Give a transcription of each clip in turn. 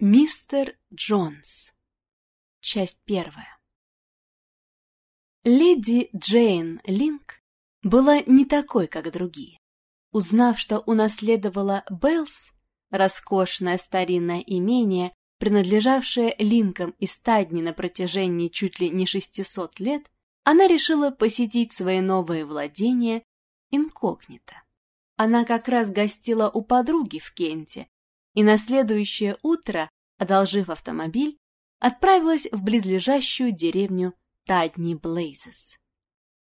Мистер Джонс. Часть первая. Леди Джейн Линк была не такой, как другие. Узнав, что унаследовала Беллс, роскошное старинное имение, принадлежавшее Линкам и Стадни на протяжении чуть ли не 600 лет, она решила посетить свои новые владения инкогнито. Она как раз гостила у подруги в Кенте, и на следующее утро, одолжив автомобиль, отправилась в близлежащую деревню Тадни Блейзес.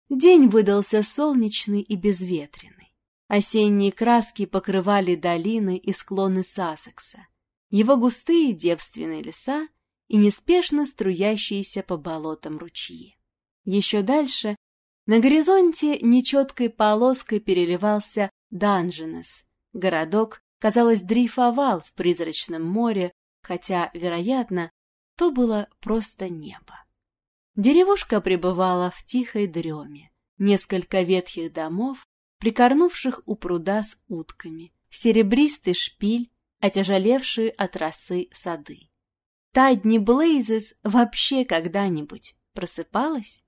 День выдался солнечный и безветренный. Осенние краски покрывали долины и склоны Сассекса, его густые девственные леса и неспешно струящиеся по болотам ручьи. Еще дальше на горизонте нечеткой полоской переливался Данженес, городок казалось, дрейфовал в призрачном море, хотя, вероятно, то было просто небо. Деревушка пребывала в тихой дреме. Несколько ветхих домов, прикорнувших у пруда с утками, серебристый шпиль, отяжелевшие от росы сады. Тадни Блейзес вообще когда-нибудь просыпалась?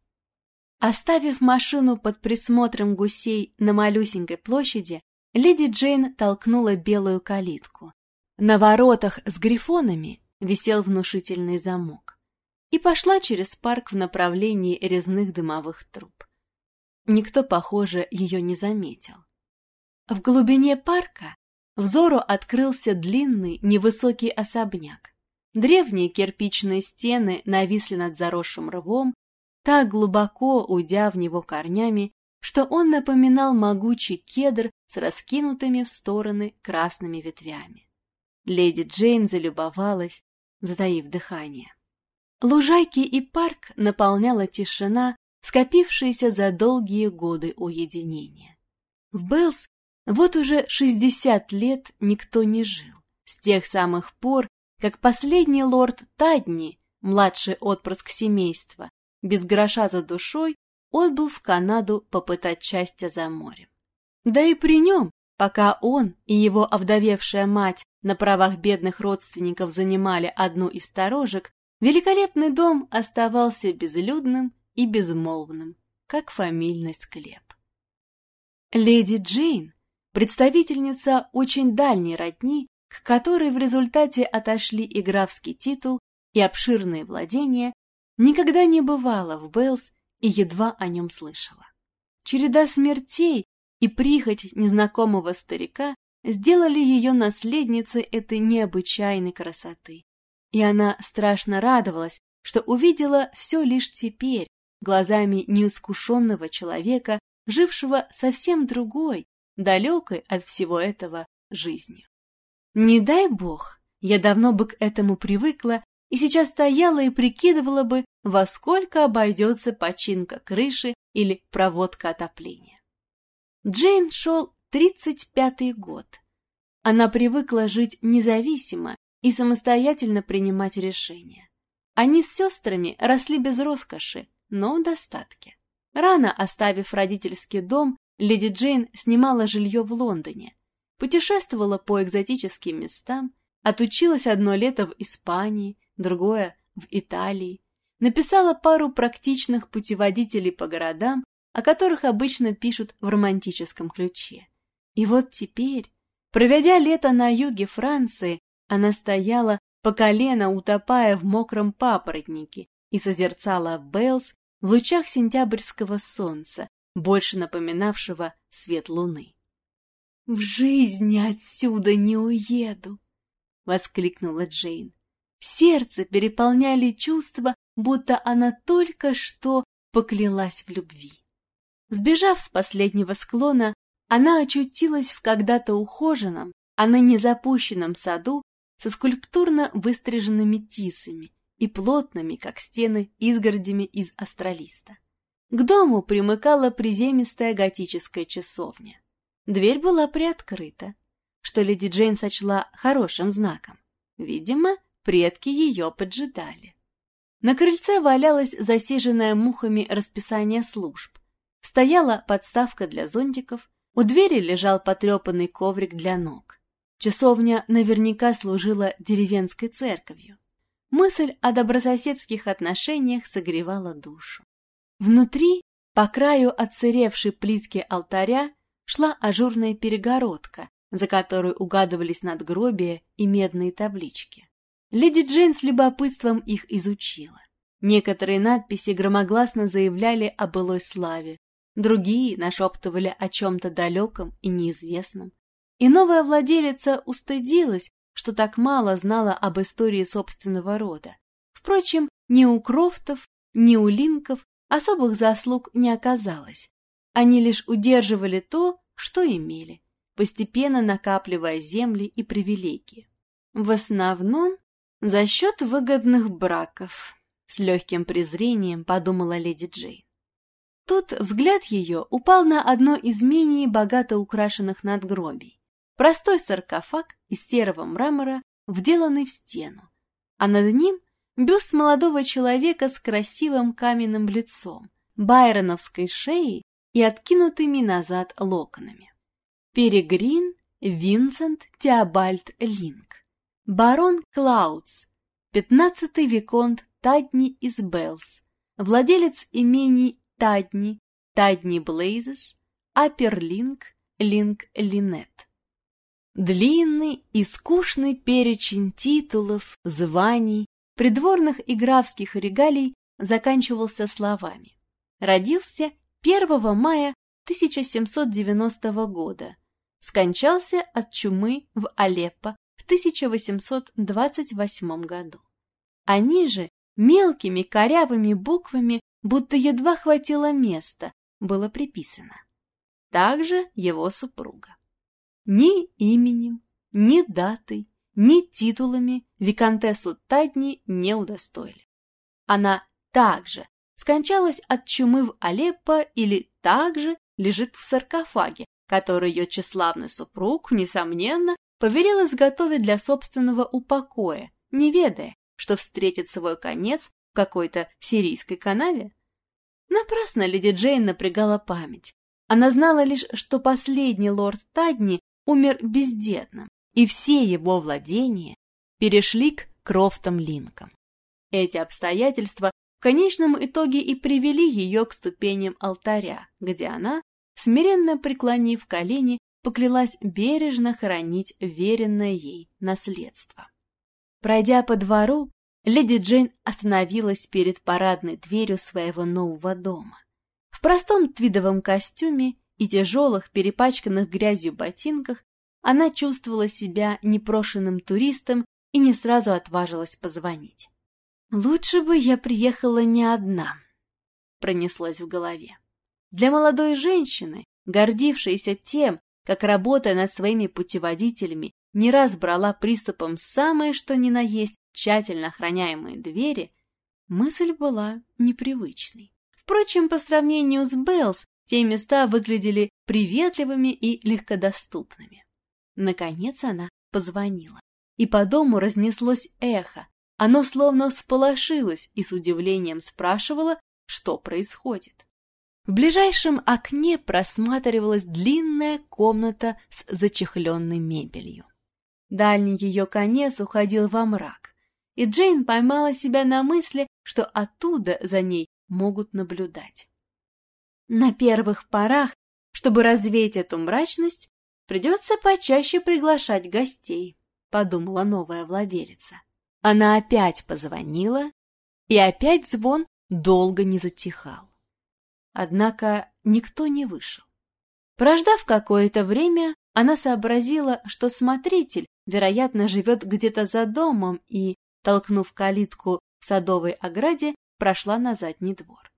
Оставив машину под присмотром гусей на малюсенькой площади, леди Джейн толкнула белую калитку. На воротах с грифонами висел внушительный замок. И пошла через парк в направлении резных дымовых труб. Никто, похоже, ее не заметил. В глубине парка взору открылся длинный невысокий особняк. Древние кирпичные стены нависли над заросшим рвом, так глубоко уйдя в него корнями, что он напоминал могучий кедр с раскинутыми в стороны красными ветвями. Леди Джейн залюбовалась, затаив дыхание. Лужайки и парк наполняла тишина, скопившаяся за долгие годы уединения. В Беллс вот уже шестьдесят лет никто не жил, с тех самых пор, как последний лорд Тадни, младший отпрыск семейства, без гроша за душой, отбыл в Канаду попытать счастья за морем. Да и при нем, пока он и его овдовевшая мать на правах бедных родственников занимали одну из сторожек, великолепный дом оставался безлюдным и безмолвным, как фамильный склеп. Леди Джейн, представительница очень дальней родни, к которой в результате отошли и графский титул, и обширные владения, никогда не бывала в Беллс и едва о нем слышала. Череда смертей и прихоть незнакомого старика сделали ее наследницей этой необычайной красоты. И она страшно радовалась, что увидела все лишь теперь, глазами неискушенного человека, жившего совсем другой, далекой от всего этого жизнью. Не дай бог, я давно бы к этому привыкла и сейчас стояла и прикидывала бы, во сколько обойдется починка крыши или проводка отопления. Джейн шел 35-й год. Она привыкла жить независимо и самостоятельно принимать решения. Они с сестрами росли без роскоши, но в достатке. Рано оставив родительский дом, леди Джейн снимала жилье в Лондоне, путешествовала по экзотическим местам, отучилась одно лето в Испании, другое в Италии, написала пару практичных путеводителей по городам, о которых обычно пишут в романтическом ключе. И вот теперь, проведя лето на юге Франции, она стояла по колено, утопая в мокром папоротнике, и созерцала Беллс в лучах сентябрьского солнца, больше напоминавшего свет луны. «В жизни отсюда не уеду!» — воскликнула Джейн. Сердце переполняли чувства, будто она только что поклялась в любви. Сбежав с последнего склона, она очутилась в когда-то ухоженном, а ныне запущенном саду со скульптурно выстриженными тисами и плотными, как стены, изгородями из астролиста. К дому примыкала приземистая готическая часовня. Дверь была приоткрыта, что леди Джейн сочла хорошим знаком. Видимо, предки ее поджидали. На крыльце валялось засиженное мухами расписание служб. Стояла подставка для зонтиков, у двери лежал потрепанный коврик для ног. Часовня наверняка служила деревенской церковью. Мысль о добрососедских отношениях согревала душу. Внутри, по краю отсыревшей плитки алтаря, шла ажурная перегородка, за которой угадывались надгробия и медные таблички. Леди Джейн с любопытством их изучила. Некоторые надписи громогласно заявляли о былой славе, другие нашептывали о чем-то далеком и неизвестном. И новая владелица устыдилась, что так мало знала об истории собственного рода. Впрочем, ни у Крофтов, ни у Линков особых заслуг не оказалось. Они лишь удерживали то, что имели, постепенно накапливая земли и привилегии. В основном за счет выгодных браков, с легким презрением подумала леди Джейн. Тут взгляд ее упал на одно из менее богато украшенных надгробий. Простой саркофаг из серого мрамора, вделанный в стену, а над ним бюст молодого человека с красивым каменным лицом, байроновской шеей и откинутыми назад локонами. Перегрин Винсент Теобальд Линк, барон Клаудс, пятнадцатый виконт Тадни из Беллс, владелец имений Тадни, Тадни Блейзес, Аперлинк, Линк Линет. Длинный и скучный перечень титулов, званий, придворных и графских регалий заканчивался словами. Родился 1 мая 1790 года, скончался от чумы в Алеппо 1828 году. Они же мелкими корявыми буквами будто едва хватило места, было приписано. Также его супруга. Ни именем, ни датой, ни титулами виконтессу Тадни не удостоили. Она также скончалась от чумы в Алеппо или также лежит в саркофаге, который ее тщеславный супруг, несомненно, повелел изготовить для собственного упокоя, не ведая, что встретит свой конец в какой-то сирийской канаве. Напрасно леди Джейн напрягала память. Она знала лишь, что последний лорд Тадни умер бездетным, и все его владения перешли к Крофтам Линкам. Эти обстоятельства в конечном итоге и привели ее к ступеням алтаря, где она, смиренно преклонив колени, поклялась бережно хранить веренное ей наследство. Пройдя по двору, леди Джейн остановилась перед парадной дверью своего нового дома. В простом твидовом костюме и тяжелых, перепачканных грязью ботинках она чувствовала себя непрошенным туристом и не сразу отважилась позвонить. «Лучше бы я приехала не одна», — пронеслось в голове. Для молодой женщины, гордившейся тем, как, работая над своими путеводителями, не раз брала приступом самое что ни на есть тщательно охраняемые двери, мысль была непривычной. Впрочем, по сравнению с Беллс, те места выглядели приветливыми и легкодоступными. Наконец она позвонила, и по дому разнеслось эхо. Оно словно всполошилось и с удивлением спрашивало, что происходит. В ближайшем окне просматривалась длинная комната с зачехленной мебелью. Дальний ее конец уходил во мрак, и Джейн поймала себя на мысли, что оттуда за ней могут наблюдать. На первых порах, чтобы развеять эту мрачность, придется почаще приглашать гостей, подумала новая владелица. Она опять позвонила, и опять звон долго не затихал. Однако никто не вышел. Прождав какое-то время, она сообразила, что смотритель, вероятно, живет где-то за домом и, толкнув калитку в садовой ограде, прошла на задний двор.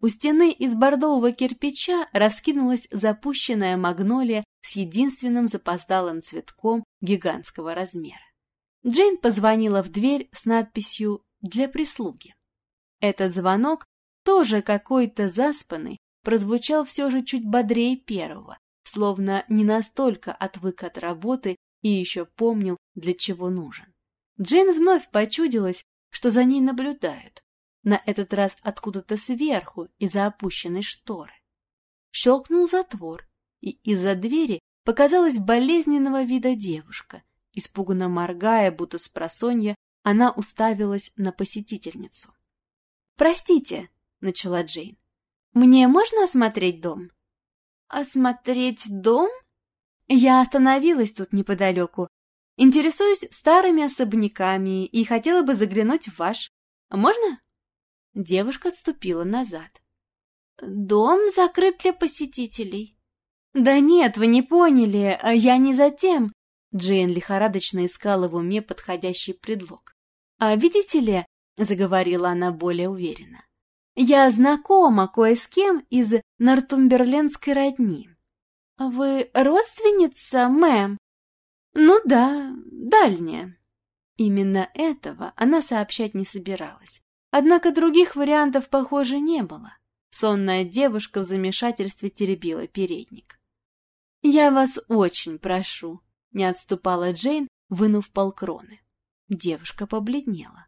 У стены из бордового кирпича раскинулась запущенная магнолия с единственным запоздалым цветком гигантского размера. Джейн позвонила в дверь с надписью «Для прислуги». Этот звонок, тоже какой-то заспанный, прозвучал все же чуть бодрее первого, словно не настолько отвык от работы и еще помнил, для чего нужен. Джейн вновь почудилась, что за ней наблюдают, на этот раз откуда-то сверху, из-за опущенной шторы. Щелкнул затвор, и из-за двери показалась болезненного вида девушка. Испуганно моргая, будто с просонья, она уставилась на посетительницу. «Простите», — начала Джейн, — «мне можно осмотреть дом?» «Осмотреть дом?» «Я остановилась тут неподалеку. Интересуюсь старыми особняками и хотела бы заглянуть в ваш. Можно?» Девушка отступила назад. «Дом закрыт для посетителей». «Да нет, вы не поняли, я не за тем». Джейн лихорадочно искала в уме подходящий предлог. «А видите ли», — заговорила она более уверенно, «я знакома кое с кем из нортумберлендской родни». «Вы родственница, мэм?» «Ну да, дальняя». Именно этого она сообщать не собиралась. Однако других вариантов, похоже, не было. Сонная девушка в замешательстве теребила передник. «Я вас очень прошу», — не отступала Джейн, вынув полкроны. Девушка побледнела.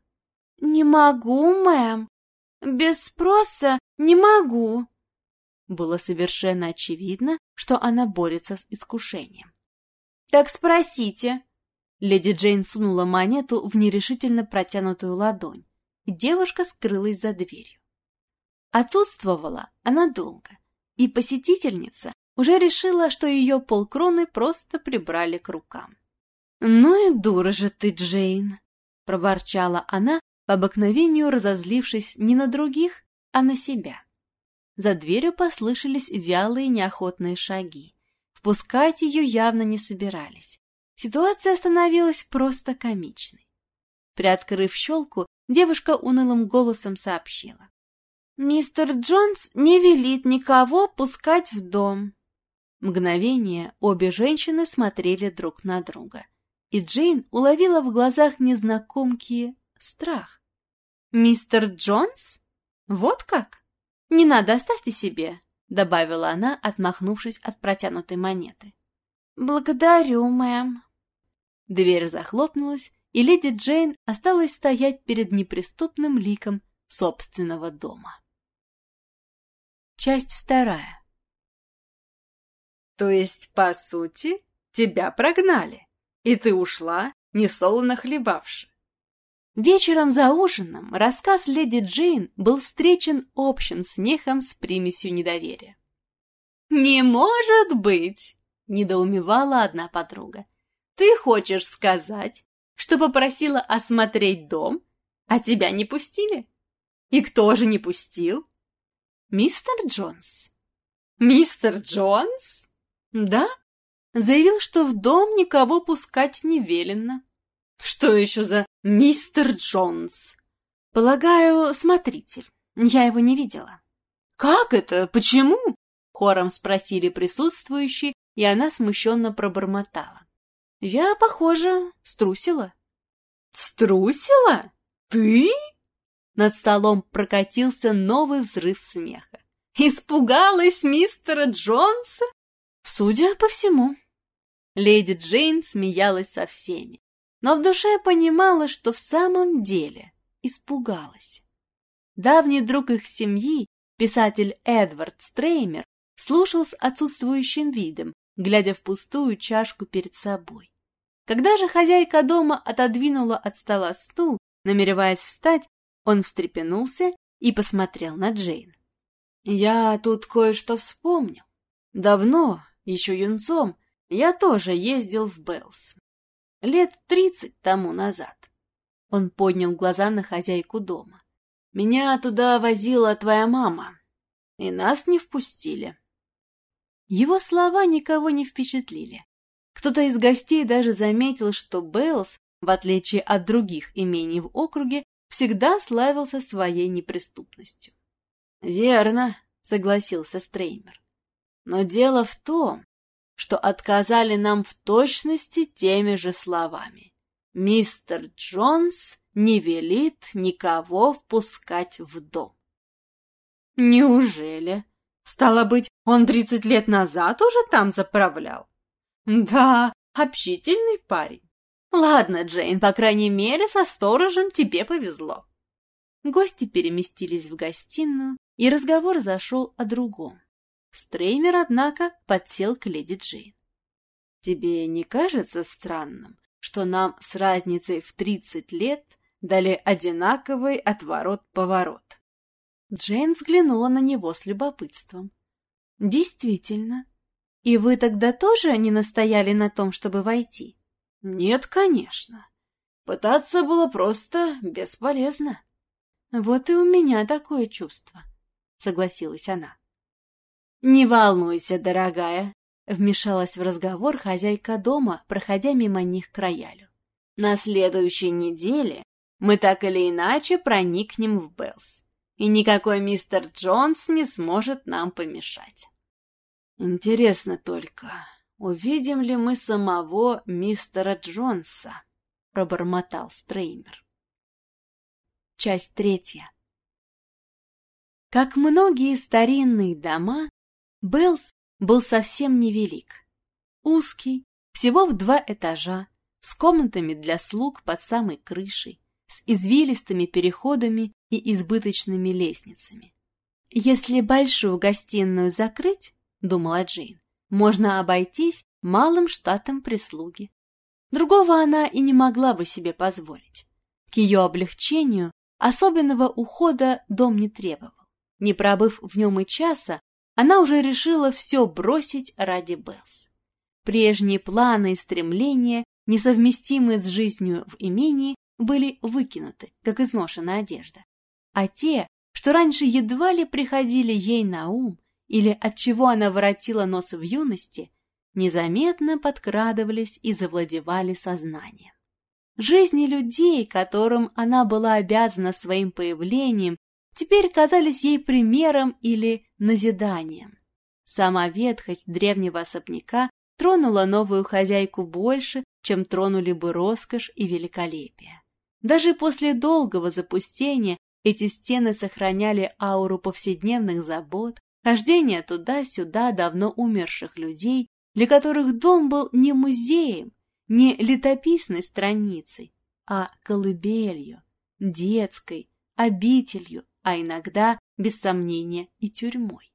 «Не могу, мэм. Без спроса не могу». Было совершенно очевидно, что она борется с искушением. «Так спросите». Леди Джейн сунула монету в нерешительно протянутую ладонь. Девушка скрылась за дверью. Отсутствовала она долго, и посетительница уже решила, что ее полкроны просто прибрали к рукам. «Ну и дура же ты, Джейн!» — проворчала она, по обыкновению разозлившись не на других, а на себя. За дверью послышались вялые неохотные шаги. Впускать ее явно не собирались. Ситуация становилась просто комичной. Приоткрыв щелку, девушка унылым голосом сообщила. «Мистер Джонс не велит никого пускать в дом». Мгновение обе женщины смотрели друг на друга, и Джейн уловила в глазах незнакомки страх. «Мистер Джонс? Вот как? Не надо, оставьте себе», — добавила она, отмахнувшись от протянутой монеты. «Благодарю, мэм». Дверь захлопнулась, и леди Джейн осталась стоять перед неприступным ликом собственного дома. Часть вторая. То есть, по сути, тебя прогнали, и ты ушла, несолоно хлебавши. Вечером за ужином рассказ леди Джейн был встречен общим смехом с примесью недоверия. «Не может быть!» — недоумевала одна подруга. «Ты хочешь сказать, что попросила осмотреть дом, а тебя не пустили? И кто же не пустил?» «Мистер Джонс». «Мистер Джонс?» «Да». Заявил, что в дом никого пускать не велено. «Что еще за мистер Джонс?» «Полагаю, смотритель. Я его не видела». «Как это? Почему?» Хором спросили присутствующие, и она смущенно пробормотала. «Я, похоже, струсила». «Струсила? Ты?» Над столом прокатился новый взрыв смеха. «Испугалась мистера Джонса?» «Судя по всему». Леди Джейн смеялась со всеми, но в душе понимала, что в самом деле испугалась. Давний друг их семьи, писатель Эдвард Стреймер, слушал с отсутствующим видом, глядя в пустую чашку перед собой. Когда же хозяйка дома отодвинула от стола стул, намереваясь встать, он встрепенулся и посмотрел на Джейн. «Я тут кое-что вспомнил. Давно, еще юнцом, я тоже ездил в Беллс. Лет тридцать тому назад». Он поднял глаза на хозяйку дома. «Меня туда возила твоя мама, и нас не впустили». Его слова никого не впечатлили. Кто-то из гостей даже заметил, что Беллс, в отличие от других имений в округе, всегда славился своей неприступностью. «Верно», — согласился Стреймер. «Но дело в том, что отказали нам в точности теми же словами. Мистер Джонс не велит никого впускать в дом». «Неужели? Стало быть, он тридцать лет назад уже там заправлял?» «Да, общительный парень. Ладно, Джейн, по крайней мере, со сторожем тебе повезло. Гости переместились в гостиную, и разговор зашел о другом. Стреймер, однако, подсел к леди Джейн. Тебе не кажется странным, что нам с разницей в тридцать лет дали одинаковый отворот-поворот?» Джейн взглянула на него с любопытством. «Действительно. И вы тогда тоже не настояли на том, чтобы войти?» «Нет, конечно. Пытаться было просто бесполезно». «Вот и у меня такое чувство», — согласилась она. «Не волнуйся, дорогая», — вмешалась в разговор хозяйка дома, проходя мимо них к роялю. «На следующей неделе мы так или иначе проникнем в Беллс, и никакой мистер Джонс не сможет нам помешать». «Интересно только, увидим ли мы самого мистера Джонса?» — пробормотал Стреймер. Часть третья. Как многие старинные дома, Беллс был совсем невелик. Узкий, всего в два этажа, с комнатами для слуг под самой крышей, с извилистыми переходами и избыточными лестницами. Если большую гостиную закрыть, — думала Джейн. «Можно обойтись малым штатом прислуги». Другого она и не могла бы себе позволить. К ее облегчению особенного ухода дом не требовал. Не пробыв в нем и часа, она уже решила все бросить ради Беллс. Прежние планы и стремления, несовместимые с жизнью в имении, были выкинуты, как изношенная одежда. А те, что раньше едва ли приходили ей на ум, или от чего она воротила нос в юности, незаметно подкрадывались и завладевали сознанием. Жизни людей, которым она была обязана своим появлением, теперь казались ей примером или назиданием. Сама ветхость древнего особняка тронула новую хозяйку больше, чем тронули бы роскошь и великолепие. Даже после долгого запустения эти стены сохраняли ауру повседневных забот, Хождение туда-сюда давно умерших людей, для которых дом был не музеем, не летописной страницей, а колыбелью, детской, обителью, а иногда, без сомнения, и тюрьмой.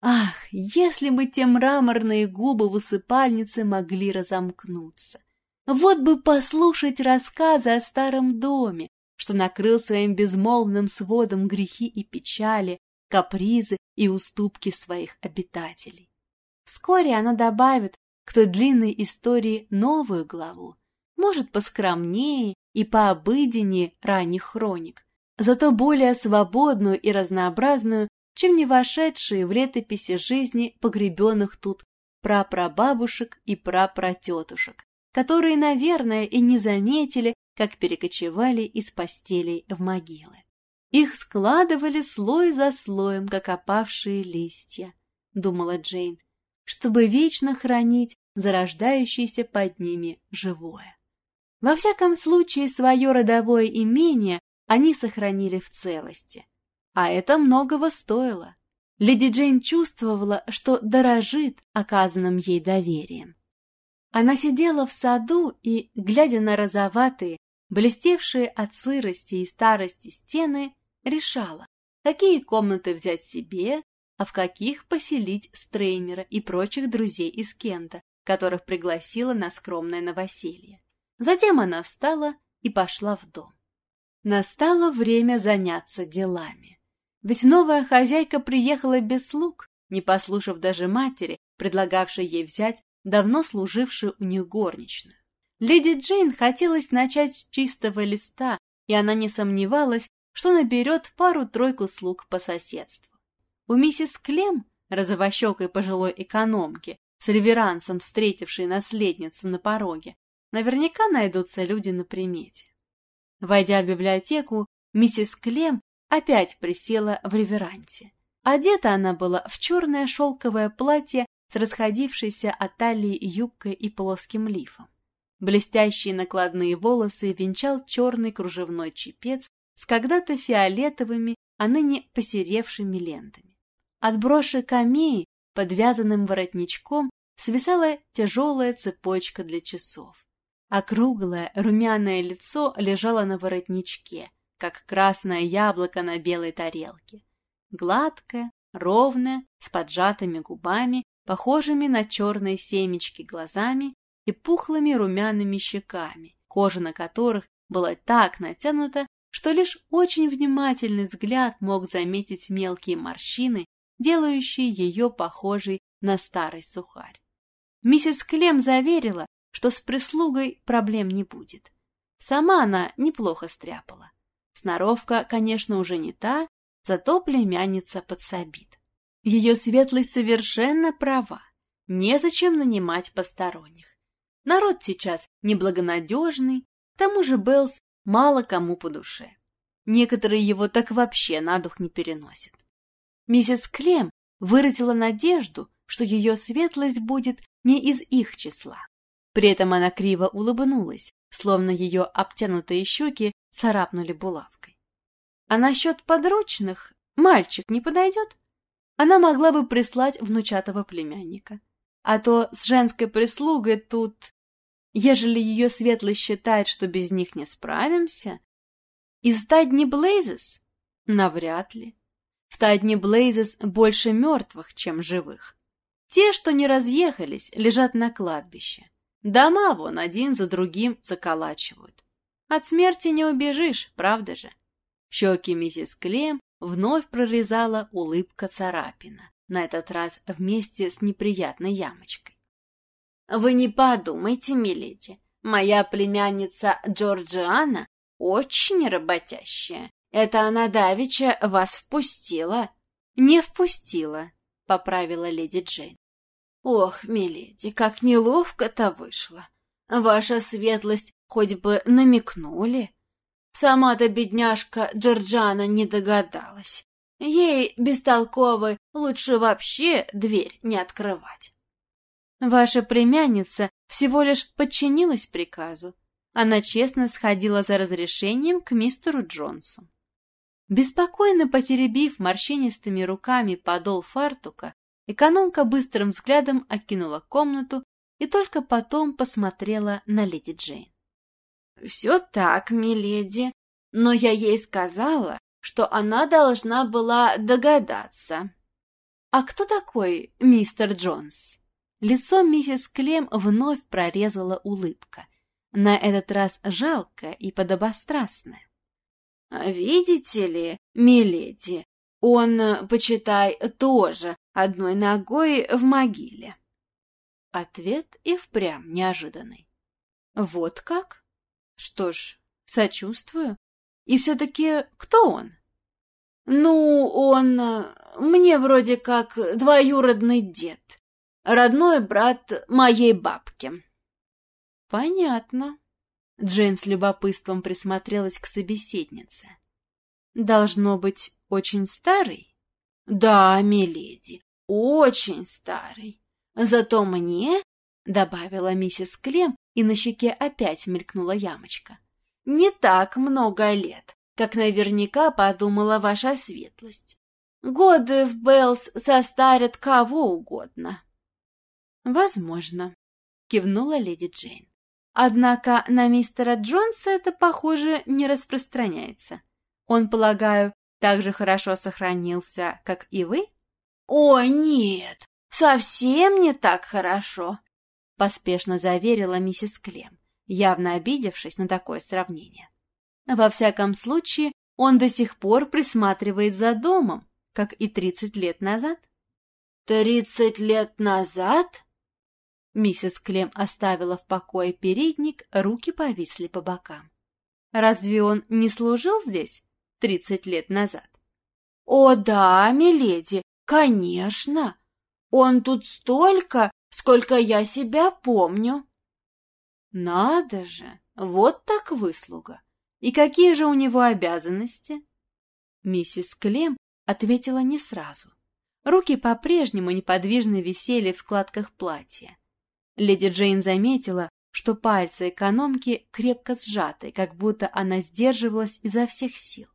Ах, если бы те мраморные губы в усыпальнице могли разомкнуться! Вот бы послушать рассказы о старом доме, что накрыл своим безмолвным сводом грехи и печали, капризы и уступки своих обитателей. Вскоре она добавит к той длинной истории новую главу, может, поскромнее и пообыденнее ранних хроник, зато более свободную и разнообразную, чем не вошедшие в летописи жизни погребенных тут прапрабабушек и прапратетушек, которые, наверное, и не заметили, как перекочевали из постелей в могилы. Их складывали слой за слоем, как опавшие листья, думала Джейн, чтобы вечно хранить зарождающееся под ними живое. Во всяком случае, свое родовое имение они сохранили в целости. А это многого стоило. Леди Джейн чувствовала, что дорожит оказанным ей доверием. Она сидела в саду и, глядя на розоватые, блестевшие от сырости и старости стены, решала, какие комнаты взять себе, а в каких поселить Стреймера и прочих друзей из Кента, которых пригласила на скромное новоселье. Затем она встала и пошла в дом. Настало время заняться делами. Ведь новая хозяйка приехала без слуг, не послушав даже матери, предлагавшей ей взять давно служившую у них горничную. Леди Джейн хотелось начать с чистого листа, и она не сомневалась, что наберет пару-тройку слуг по соседству. У миссис Клем, розовощекой пожилой экономки, с реверансом встретившей наследницу на пороге, наверняка найдутся люди на примете. Войдя в библиотеку, миссис Клем опять присела в реверансе. Одета она была в черное шелковое платье с расходившейся от талии юбкой и плоским лифом. Блестящие накладные волосы венчал черный кружевной чепец с когда-то фиолетовыми, а ныне посеревшими лентами. От броши камеи, подвязанным воротничком, свисала тяжелая цепочка для часов. Округлое, румяное лицо лежало на воротничке, как красное яблоко на белой тарелке. Гладкое, ровное, с поджатыми губами, похожими на черные семечки глазами, и пухлыми румяными щеками, кожа на которых была так натянута, что лишь очень внимательный взгляд мог заметить мелкие морщины, делающие ее похожей на старый сухарь. Миссис Клем заверила, что с прислугой проблем не будет. Сама она неплохо стряпала. Сноровка, конечно, уже не та, зато племянница подсобит. Ее светлость совершенно права. Незачем нанимать посторонних. Народ сейчас неблагонадежный, к тому же Беллс мало кому по душе. Некоторые его так вообще на дух не переносят. Миссис Клем выразила надежду, что ее светлость будет не из их числа. При этом она криво улыбнулась, словно ее обтянутые щеки царапнули булавкой. А насчет подручных мальчик не подойдет? Она могла бы прислать внучатого племянника. А то с женской прислугой тут... Ежели ее светлость считает, что без них не справимся... Из Тадни Блейзес? Навряд ли. В Тадни Блейзес больше мертвых, чем живых. Те, что не разъехались, лежат на кладбище. Дома вон один за другим заколачивают. От смерти не убежишь, правда же? Щеки миссис Клем вновь прорезала улыбка царапина, на этот раз вместе с неприятной ямочкой. «Вы не подумайте, миледи, моя племянница Джорджиана очень работящая. Это она давеча вас впустила». «Не впустила», — поправила леди Джейн. «Ох, миледи, как неловко-то вышло. Ваша светлость хоть бы намекнули. Сама-то бедняжка Джорджана не догадалась. Ей, бестолковой, лучше вообще дверь не открывать». «Ваша племянница всего лишь подчинилась приказу. Она честно сходила за разрешением к мистеру Джонсу». Беспокойно потеребив морщинистыми руками подол фартука, Экономка быстрым взглядом окинула комнату и только потом посмотрела на леди Джейн. «Все так, миледи, но я ей сказала, что она должна была догадаться». «А кто такой мистер Джонс?» Лицо миссис Клем вновь прорезала улыбка, на этот раз жалкая и подобострастная. «Видите ли, миледи, он, почитай, тоже одной ногой в могиле. Ответ и впрямь неожиданный. Вот как? Что ж, сочувствую. И все-таки кто он? Ну, он мне вроде как двоюродный дед, родной брат моей бабки. Понятно. Джейн с любопытством присмотрелась к собеседнице. Должно быть, очень старый? Да, миледи, очень старый. Зато мне, — добавила миссис Клем, и на щеке опять мелькнула ямочка, — не так много лет, как наверняка подумала ваша светлость. Годы в Беллс состарят кого угодно. — Возможно, — кивнула леди Джейн. Однако на мистера Джонса это, похоже, не распространяется. Он, полагаю, так же хорошо сохранился, как и вы? «О, нет, совсем не так хорошо», — поспешно заверила миссис Клем, явно обидевшись на такое сравнение. «Во всяком случае, он до сих пор присматривает за домом, как и тридцать лет назад». «Тридцать лет назад?» Миссис Клем оставила в покое передник, руки повисли по бокам. «Разве он не служил здесь тридцать лет назад?» «О да, миледи, Конечно, он тут столько, сколько я себя помню. Надо же, вот так выслуга. И какие же у него обязанности? Миссис Клем ответила не сразу. Руки по-прежнему неподвижно висели в складках платья. Леди Джейн заметила, что пальцы экономки крепко сжаты, как будто она сдерживалась изо всех сил.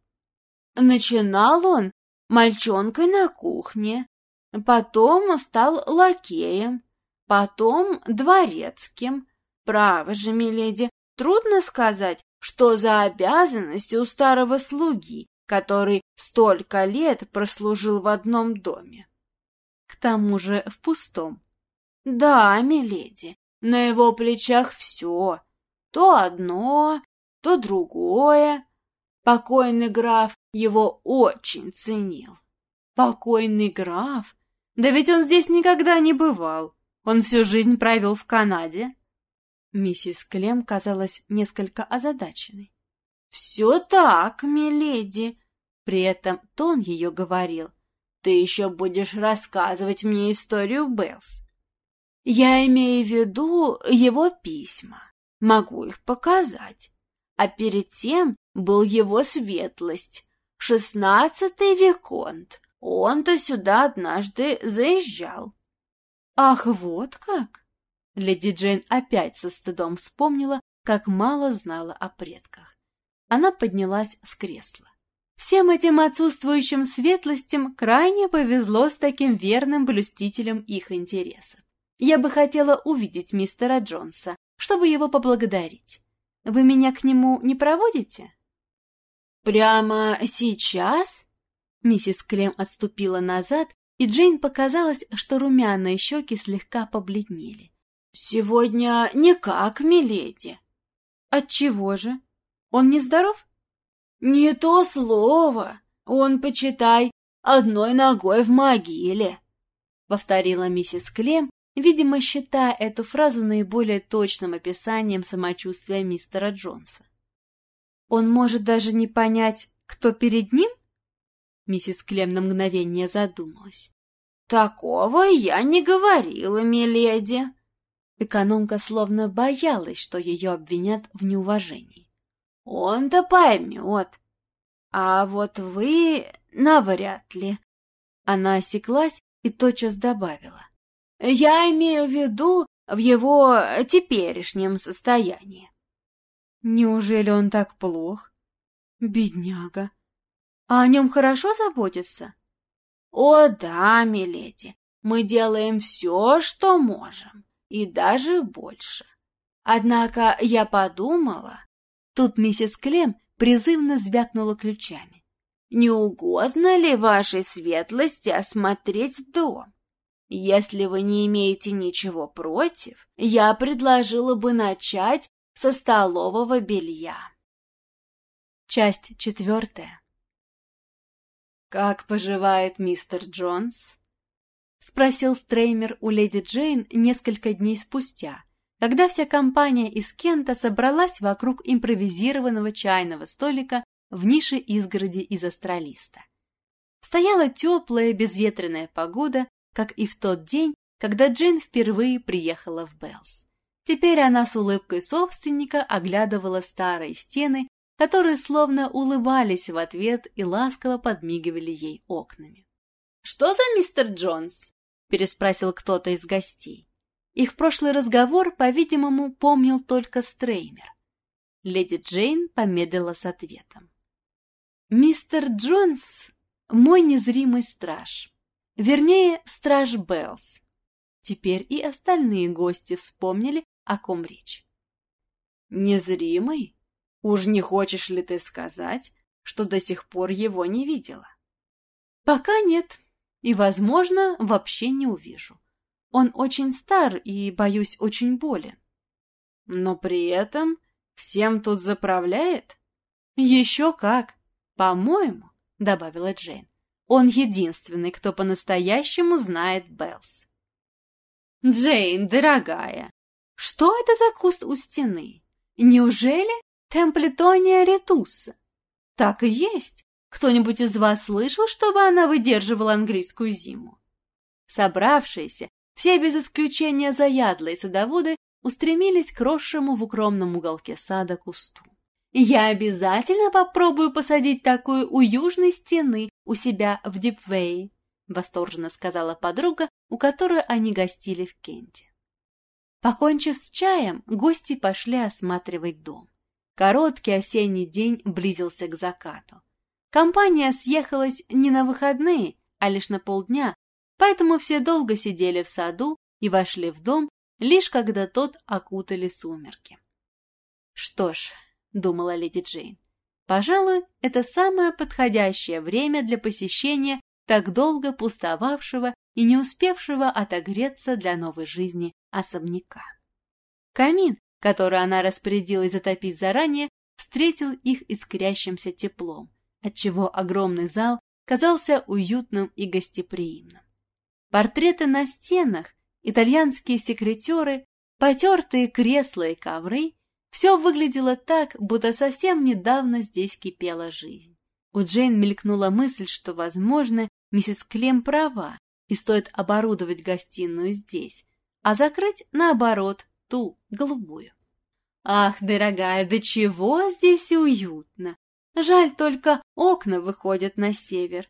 Начинал он мальчонкой на кухне, потом стал лакеем, потом дворецким. Право же, миледи, трудно сказать, что за обязанности у старого слуги, который столько лет прослужил в одном доме. К тому же в пустом. Да, миледи, На его плечах все. То одно, то другое. Покойный граф его очень ценил. Покойный граф? Да ведь он здесь никогда не бывал. Он всю жизнь провел в Канаде. Миссис Клем казалась несколько озадаченной. «Все так, миледи!» При этом тон ее говорил. «Ты еще будешь рассказывать мне историю Беллс. Я имею в виду его письма. Могу их показать. А перед тем был его светлость, шестнадцатый Виконт. Он-то сюда однажды заезжал. Ах, вот как! Леди Джейн опять со стыдом вспомнила, как мало знала о предках. Она поднялась с кресла. Всем этим отсутствующим светлостям крайне повезло с таким верным блюстителем их интересов. Я бы хотела увидеть мистера Джонса, чтобы его поблагодарить. Вы меня к нему не проводите? Прямо сейчас? Миссис Клем отступила назад, и Джейн показалось, что румяные щеки слегка побледнели. «Сегодня никак, миледи». «Отчего же? Он нездоров?» «Не то слово. Он, почитай, одной ногой в могиле», — повторила миссис Клем, видимо, считая эту фразу наиболее точным описанием самочувствия мистера Джонса. «Он может даже не понять, кто перед ним?» Миссис Клем на мгновение задумалась. «Такого я не говорила, миледи!» Экономка словно боялась, что ее обвинят в неуважении. «Он-то поймет, а вот вы навряд ли». Она осеклась и тотчас добавила. «Я имею в виду в его теперешнем состоянии». «Неужели он так плох? Бедняга!» А о нем хорошо заботятся? О, да, миледи, мы делаем все, что можем, и даже больше. Однако я подумала... Тут миссис Клем призывно звякнула ключами. Не угодно ли вашей светлости осмотреть дом? Если вы не имеете ничего против, я предложила бы начать со столового белья. Часть четвертая. «Как поживает мистер Джонс?» — спросил Стреймер у леди Джейн несколько дней спустя, когда вся компания из Кента собралась вокруг импровизированного чайного столика в нише изгороди из остролиста. Стояла теплая безветренная погода, как и в тот день, когда Джейн впервые приехала в Беллс. Теперь она с улыбкой собственника оглядывала старые стены которые словно улыбались в ответ и ласково подмигивали ей окнами. «Что за мистер Джонс?» – переспросил кто-то из гостей. Их прошлый разговор, по-видимому, помнил только Стреймер. Леди Джейн помедлила с ответом. «Мистер Джонс – мой незримый страж. Вернее, страж Беллс. Теперь и остальные гости вспомнили, о ком речь. «Незримый?» Уж не хочешь ли ты сказать, что до сих пор его не видела? Пока нет, и, возможно, вообще не увижу. Он очень стар и, боюсь, очень болен. Но при этом всем тут заправляет? Еще как! По-моему, — добавила Джейн, — он единственный, кто по-настоящему знает Беллс. Джейн, дорогая, что это за куст у стены? Неужели Темплетония ретуса. Так и есть. Кто-нибудь из вас слышал, чтобы она выдерживала английскую зиму? Собравшиеся, все без исключения заядлые садоводы, устремились к росшему в укромном уголке сада кусту. «Я обязательно попробую посадить такую у южной стены у себя в Дипвее», восторженно сказала подруга, у которой они гостили в Кенте. Покончив с чаем, гости пошли осматривать дом. Короткий осенний день близился к закату. Компания съехалась не на выходные, а лишь на полдня, поэтому все долго сидели в саду и вошли в дом, лишь когда тот окутали сумерки. «Что ж», — думала леди Джейн, — «пожалуй, это самое подходящее время для посещения так долго пустовавшего и не успевшего отогреться для новой жизни особняка». Камин, который она распорядилась затопить заранее, встретил их искрящимся теплом, отчего огромный зал казался уютным и гостеприимным. Портреты на стенах, итальянские секретеры, потертые кресла и ковры – все выглядело так, будто совсем недавно здесь кипела жизнь. У Джейн мелькнула мысль, что, возможно, миссис Клем права, и стоит оборудовать гостиную здесь, а закрыть, наоборот, ту, голубую. Ах, дорогая, до чего здесь уютно! Жаль только, окна выходят на север.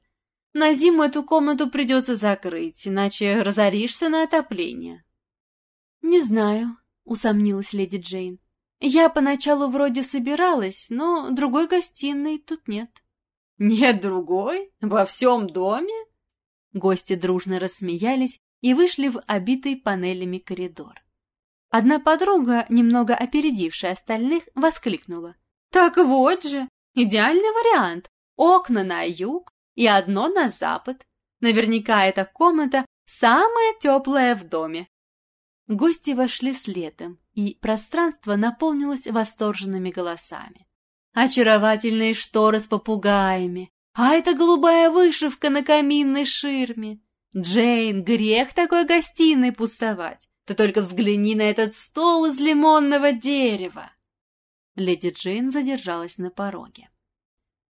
На зиму эту комнату придется закрыть, иначе разоришься на отопление. Не знаю, усомнилась леди Джейн. Я поначалу вроде собиралась, но другой гостиной тут нет. Нет другой? Во всем доме? Гости дружно рассмеялись и вышли в обитый панелями коридор. Одна подруга, немного опередившая остальных, воскликнула. «Так вот же! Идеальный вариант! Окна на юг и одно на запад. Наверняка эта комната самая теплая в доме!» Гости вошли следом, и пространство наполнилось восторженными голосами. «Очаровательные шторы с попугаями! А это голубая вышивка на каминной ширме! Джейн, грех такой гостиной пустовать! Ты только взгляни на этот стол из лимонного дерева!» Леди Джейн задержалась на пороге.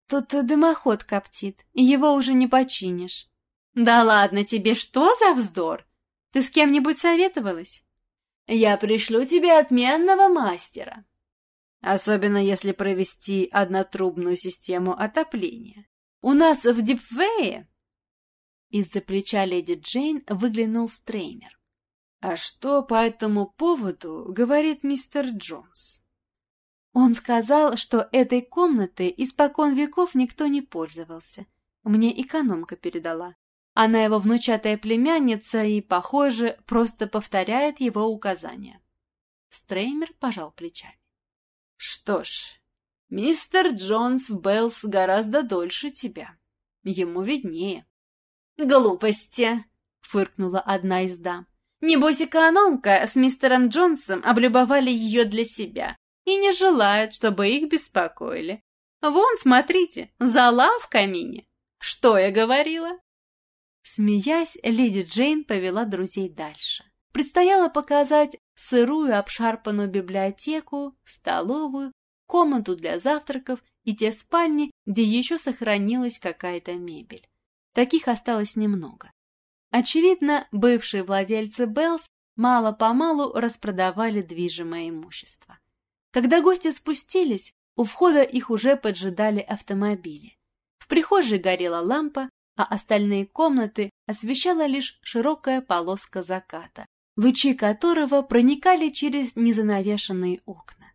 «Тут дымоход коптит, и его уже не починишь». «Да ладно тебе, что за вздор? Ты с кем-нибудь советовалась?» «Я пришлю тебе отменного мастера», особенно если провести однотрубную систему отопления. У нас в Дипвее...» Из-за плеча леди Джейн выглянул Стреймер. «А что по этому поводу говорит мистер Джонс?» Он сказал, что этой комнатой испокон веков никто не пользовался. Мне экономка передала. Она его внучатая племянница и, похоже, просто повторяет его указания. Стреймер пожал плечами. «Что ж, мистер Джонс в Беллс гораздо дольше тебя. Ему виднее». «Глупости!» — фыркнула одна из дам. Небось, экономка с мистером Джонсом облюбовали ее для себя и не желают, чтобы их беспокоили. Вон, смотрите, зола в камине. Что я говорила? Смеясь, леди Джейн повела друзей дальше. Предстояло показать сырую обшарпанную библиотеку, столовую, комнату для завтраков и те спальни, где еще сохранилась какая-то мебель. Таких осталось немного. Очевидно, бывшие владельцы Беллс мало-помалу распродавали движимое имущество. Когда гости спустились, у входа их уже поджидали автомобили. В прихожей горела лампа, а остальные комнаты освещала лишь широкая полоска заката, лучи которого проникали через незанавешенные окна.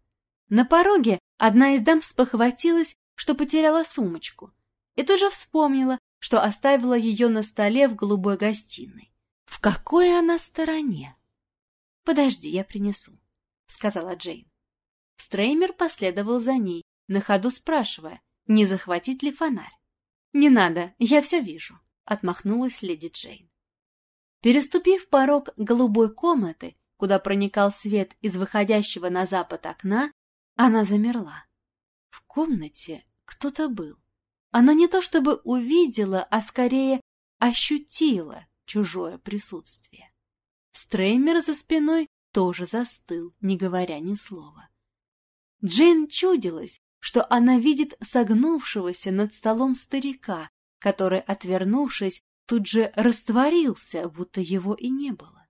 На пороге одна из дам спохватилась, что потеряла сумочку, и тут же вспомнила, что оставила ее на столе в голубой гостиной. В какой она стороне? «Подожди, я принесу», — сказала Джейн. Стреймер последовал за ней, на ходу спрашивая, не захватить ли фонарь. «Не надо, я все вижу», — отмахнулась леди Джейн. Переступив порог голубой комнаты, куда проникал свет из выходящего на запад окна, она замерла. В комнате кто-то был. Она не то чтобы увидела, а скорее ощутила чужое присутствие. Стреймер за спиной тоже застыл, не говоря ни слова. Джейн чудилась, что она видит согнувшегося над столом старика, который, отвернувшись, тут же растворился, будто его и не было.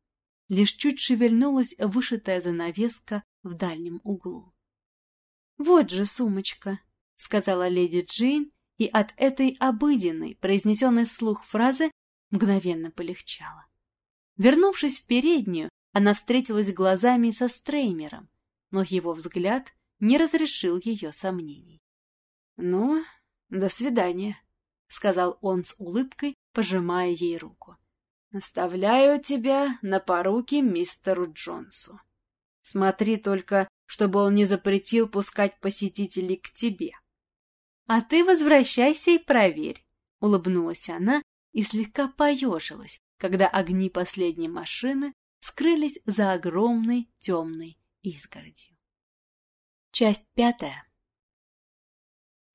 Лишь чуть шевельнулась вышитая занавеска в дальнем углу. — Вот же сумочка, — сказала леди Джейн и от этой обыденной, произнесенной вслух фразы, мгновенно полегчало. Вернувшись в переднюю, она встретилась глазами со Стреймером, но его взгляд не разрешил ее сомнений. — Ну, до свидания, — сказал он с улыбкой, пожимая ей руку. — Наставляю тебя на поруки мистеру Джонсу. Смотри только, чтобы он не запретил пускать посетителей к тебе. — «А ты возвращайся и проверь», — улыбнулась она и слегка поежилась, когда огни последней машины скрылись за огромной темной изгородью. Часть пятая.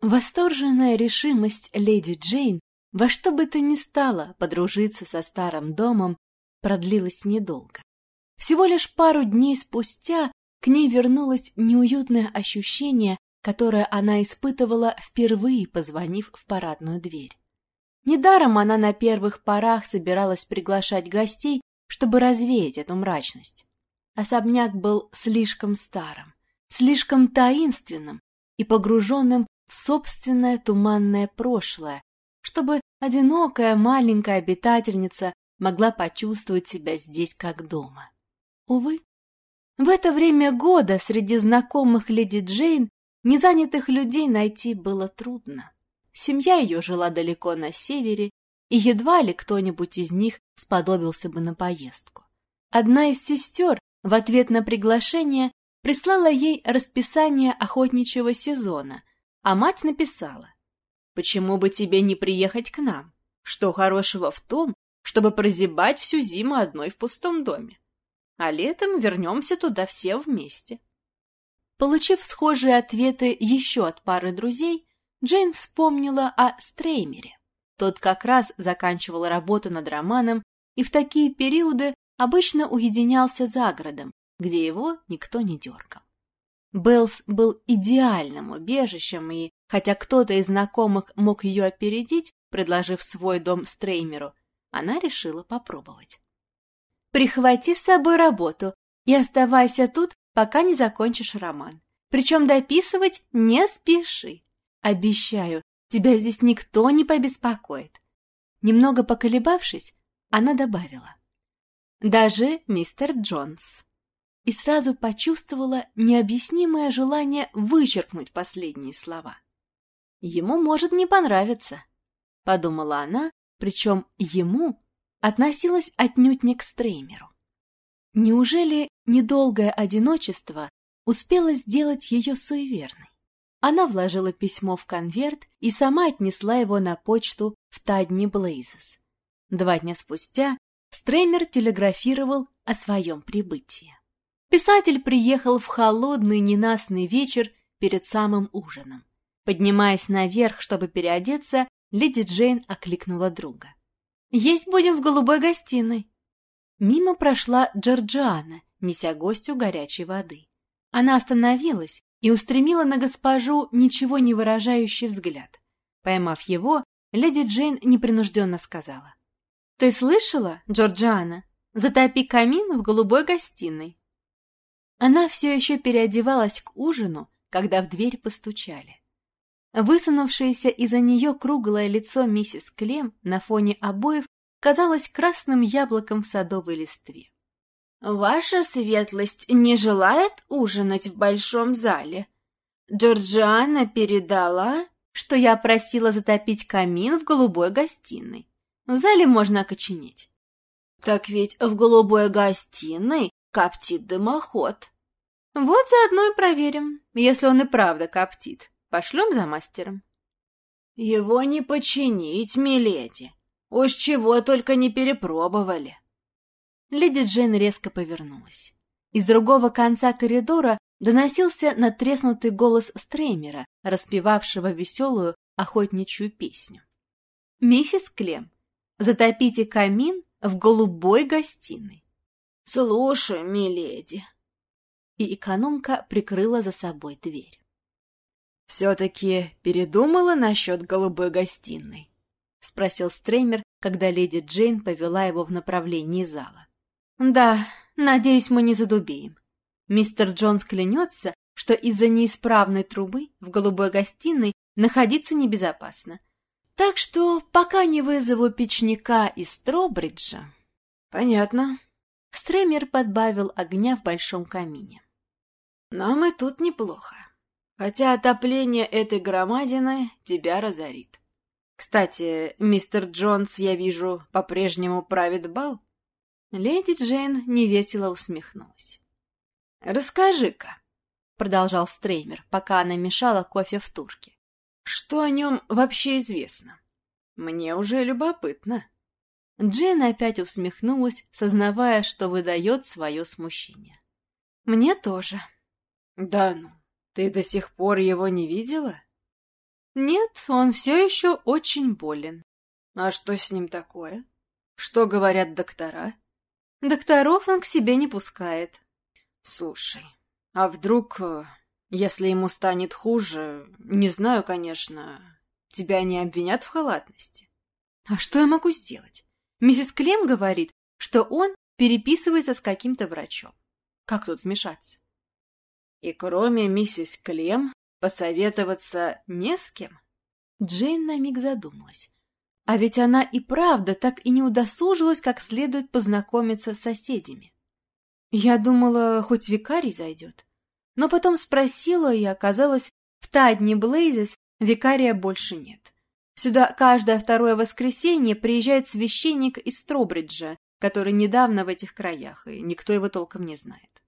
Восторженная решимость леди Джейн во что бы то ни стало подружиться со старым домом продлилась недолго. Всего лишь пару дней спустя к ней вернулось неуютное ощущение, которое она испытывала, впервые позвонив в парадную дверь. Недаром она на первых порах собиралась приглашать гостей, чтобы развеять эту мрачность. Особняк был слишком старым, слишком таинственным и погруженным в собственное туманное прошлое, чтобы одинокая маленькая обитательница могла почувствовать себя здесь как дома. Увы, в это время года среди знакомых леди Джейн незанятых людей найти было трудно. Семья ее жила далеко на севере, и едва ли кто-нибудь из них сподобился бы на поездку. Одна из сестер в ответ на приглашение прислала ей расписание охотничьего сезона, а мать написала «Почему бы тебе не приехать к нам? Что хорошего в том, чтобы прозябать всю зиму одной в пустом доме? А летом вернемся туда все вместе». Получив схожие ответы еще от пары друзей, Джейн вспомнила о Стреймере. Тот как раз заканчивал работу над романом и в такие периоды обычно уединялся за городом, где его никто не дергал. Беллс был идеальным убежищем, и, хотя кто-то из знакомых мог ее опередить, предложив свой дом Стреймеру, она решила попробовать. «Прихвати с собой работу и оставайся тут, пока не закончишь роман. Причем дописывать не спеши. Обещаю, тебя здесь никто не побеспокоит. Немного поколебавшись, она добавила. Даже мистер Джонс. И сразу почувствовала необъяснимое желание вычеркнуть последние слова. Ему может не понравиться, подумала она, причем ему относилась отнюдь не к Стреймеру. Неужели недолгое одиночество успело сделать ее суеверной? Она вложила письмо в конверт и сама отнесла его на почту в Тадни Блейзес. Два дня спустя Стремер телеграфировал о своем прибытии. Писатель приехал в холодный ненастный вечер перед самым ужином. Поднимаясь наверх, чтобы переодеться, леди Джейн окликнула друга. «Есть будем в голубой гостиной». Мимо прошла Джорджиана, неся гостю горячей воды. Она остановилась и устремила на госпожу ничего не выражающий взгляд. Поймав его, леди Джейн непринужденно сказала. «Ты слышала, Джорджиана? Затопи камин в голубой гостиной». Она все еще переодевалась к ужину, когда в дверь постучали. Высунувшееся из-за нее круглое лицо миссис Клем на фоне обоев казалось красным яблоком в садовой листве. «Ваша светлость не желает ужинать в большом зале? Джорджиана передала, что я просила затопить камин в голубой гостиной. В зале можно окоченеть». «Так ведь в голубой гостиной коптит дымоход». «Вот заодно и проверим, если он и правда коптит. Пошлем за мастером». «Его не починить, миледи. Уж чего только не перепробовали». Леди Джейн резко повернулась. Из другого конца коридора доносился натреснутый голос Стреймера, распевавшего веселую охотничью песню. «Миссис Клем, затопите камин в голубой гостиной». «Слушаю, миледи». И экономка прикрыла за собой дверь. «Все-таки передумала насчет голубой гостиной?» — спросил Стреймер, когда леди Джейн повела его в направлении зала. Да, надеюсь, мы не задубеем. Мистер Джонс клянется, что из-за неисправной трубы в голубой гостиной находиться небезопасно. Так что пока не вызову печника из Стробриджа... Понятно. Стремер подбавил огня в большом камине. Нам и тут неплохо. Хотя отопление этой громадины тебя разорит. Кстати, мистер Джонс, я вижу, по-прежнему правит бал. Леди Джейн невесело усмехнулась. «Расскажи-ка», — продолжал Стреймер, пока она мешала кофе в турке, — «что о нем вообще известно? Мне уже любопытно». Джейн опять усмехнулась, сознавая, что выдает свое смущение. Мне тоже. Да ну, ты до сих пор его не видела? Нет, он все еще очень болен. А что с ним такое? Что говорят доктора? Докторов он к себе не пускает. Слушай, а вдруг, э, если ему станет хуже, не знаю, конечно, тебя не обвинят в халатности? А что я могу сделать? Миссис Клем говорит, что он переписывается с каким-то врачом. Как тут вмешаться? И кроме миссис Клем посоветоваться не с кем? Джейн на миг задумалась. А ведь она и правда так и не удосужилась как следует познакомиться с соседями. Я думала, хоть викарий зайдет. Но потом спросила, и оказалось, в Тадни Блейзес викария больше нет. Сюда каждое второе воскресенье приезжает священник из Стробриджа, который недавно в этих краях, и никто его толком не знает.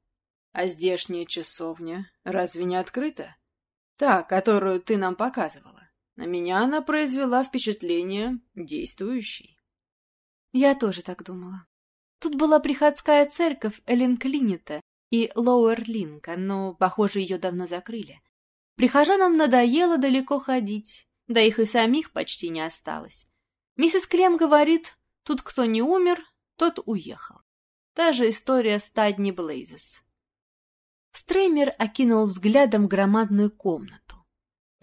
А здешняя часовня разве не открыта? Та, которую ты нам показывала. На меня она произвела впечатление действующей. Я тоже так думала. Тут была приходская церковь Эллинклинита и Лоуэр-Линка, но, похоже, ее давно закрыли. Прихожанам надоело далеко ходить, да их и самих почти не осталось. Миссис Клем говорит, тут кто не умер, тот уехал. Та же история с Тадни Блейзес. Стреймер окинул взглядом громадную комнату.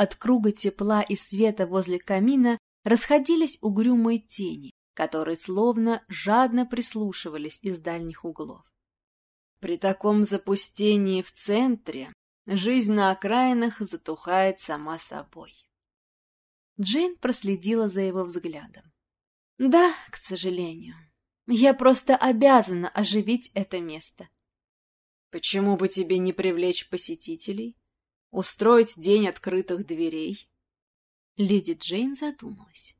От круга тепла и света возле камина расходились угрюмые тени, которые словно жадно прислушивались из дальних углов. При таком запустении в центре жизнь на окраинах затухает сама собой. Джейн проследила за его взглядом. «Да, к сожалению. Я просто обязана оживить это место». «Почему бы тебе не привлечь посетителей?» Устроить день открытых дверей? Леди Джейн задумалась.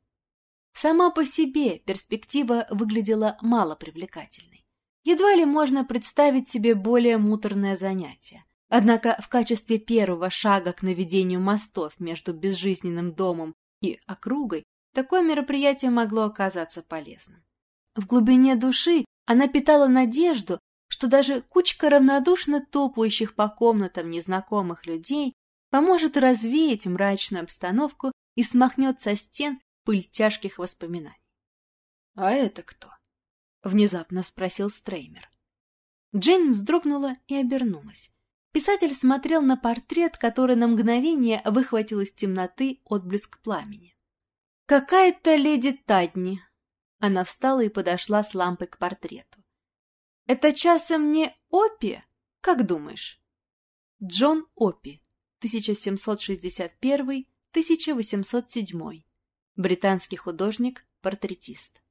Сама по себе перспектива выглядела мало привлекательной. Едва ли можно представить себе более муторное занятие. Однако в качестве первого шага к наведению мостов между безжизненным домом и округой такое мероприятие могло оказаться полезным. В глубине души она питала надежду, что даже кучка равнодушно топающих по комнатам незнакомых людей поможет развеять мрачную обстановку и смахнет со стен пыль тяжких воспоминаний. — А это кто? — внезапно спросил Стреймер. Джейн вздрогнула и обернулась. Писатель смотрел на портрет, который на мгновение выхватил из темноты отблеск пламени. «Какая-то леди Тадни!» Она встала и подошла с лампой к портрету. Это часом не Опи? Как думаешь? Джон Опи, 1761-1807. Британский художник, портретист.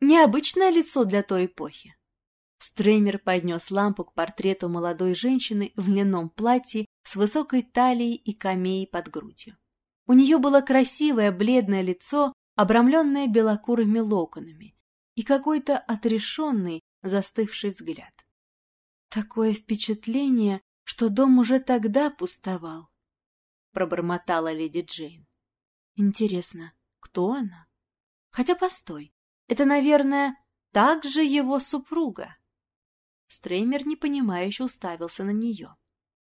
Необычное лицо для той эпохи. Стреймер поднес лампу к портрету молодой женщины в льняном платье с высокой талией и камеей под грудью. У нее было красивое бледное лицо, обрамленное белокурыми локонами, и какой-то отрешенный, застывший взгляд. Такое впечатление, что дом уже тогда пустовал, пробормотала леди Джейн. Интересно, кто она? Хотя постой, это, наверное, также его супруга. Стреймер непонимающе уставился на нее.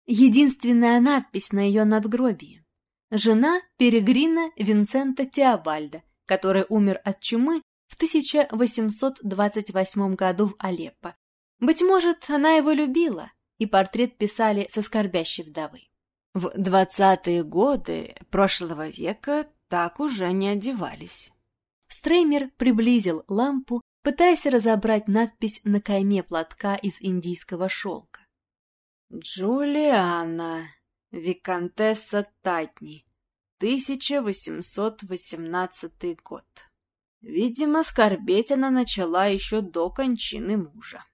Единственная надпись на ее надгробии. Жена Перегрина Винсента Теобальда, который умер от чумы в 1828 году в Алеппо. Быть может, она его любила, и портрет писали со скорбящей вдовы. В двадцатые годы прошлого века так уже не одевались. Стреймер приблизил лампу, пытаясь разобрать надпись на кайме платка из индийского шелка. «Джулиана, виконтесса Татни, 1818 год». Видимо, скорбеть она начала еще до кончины мужа.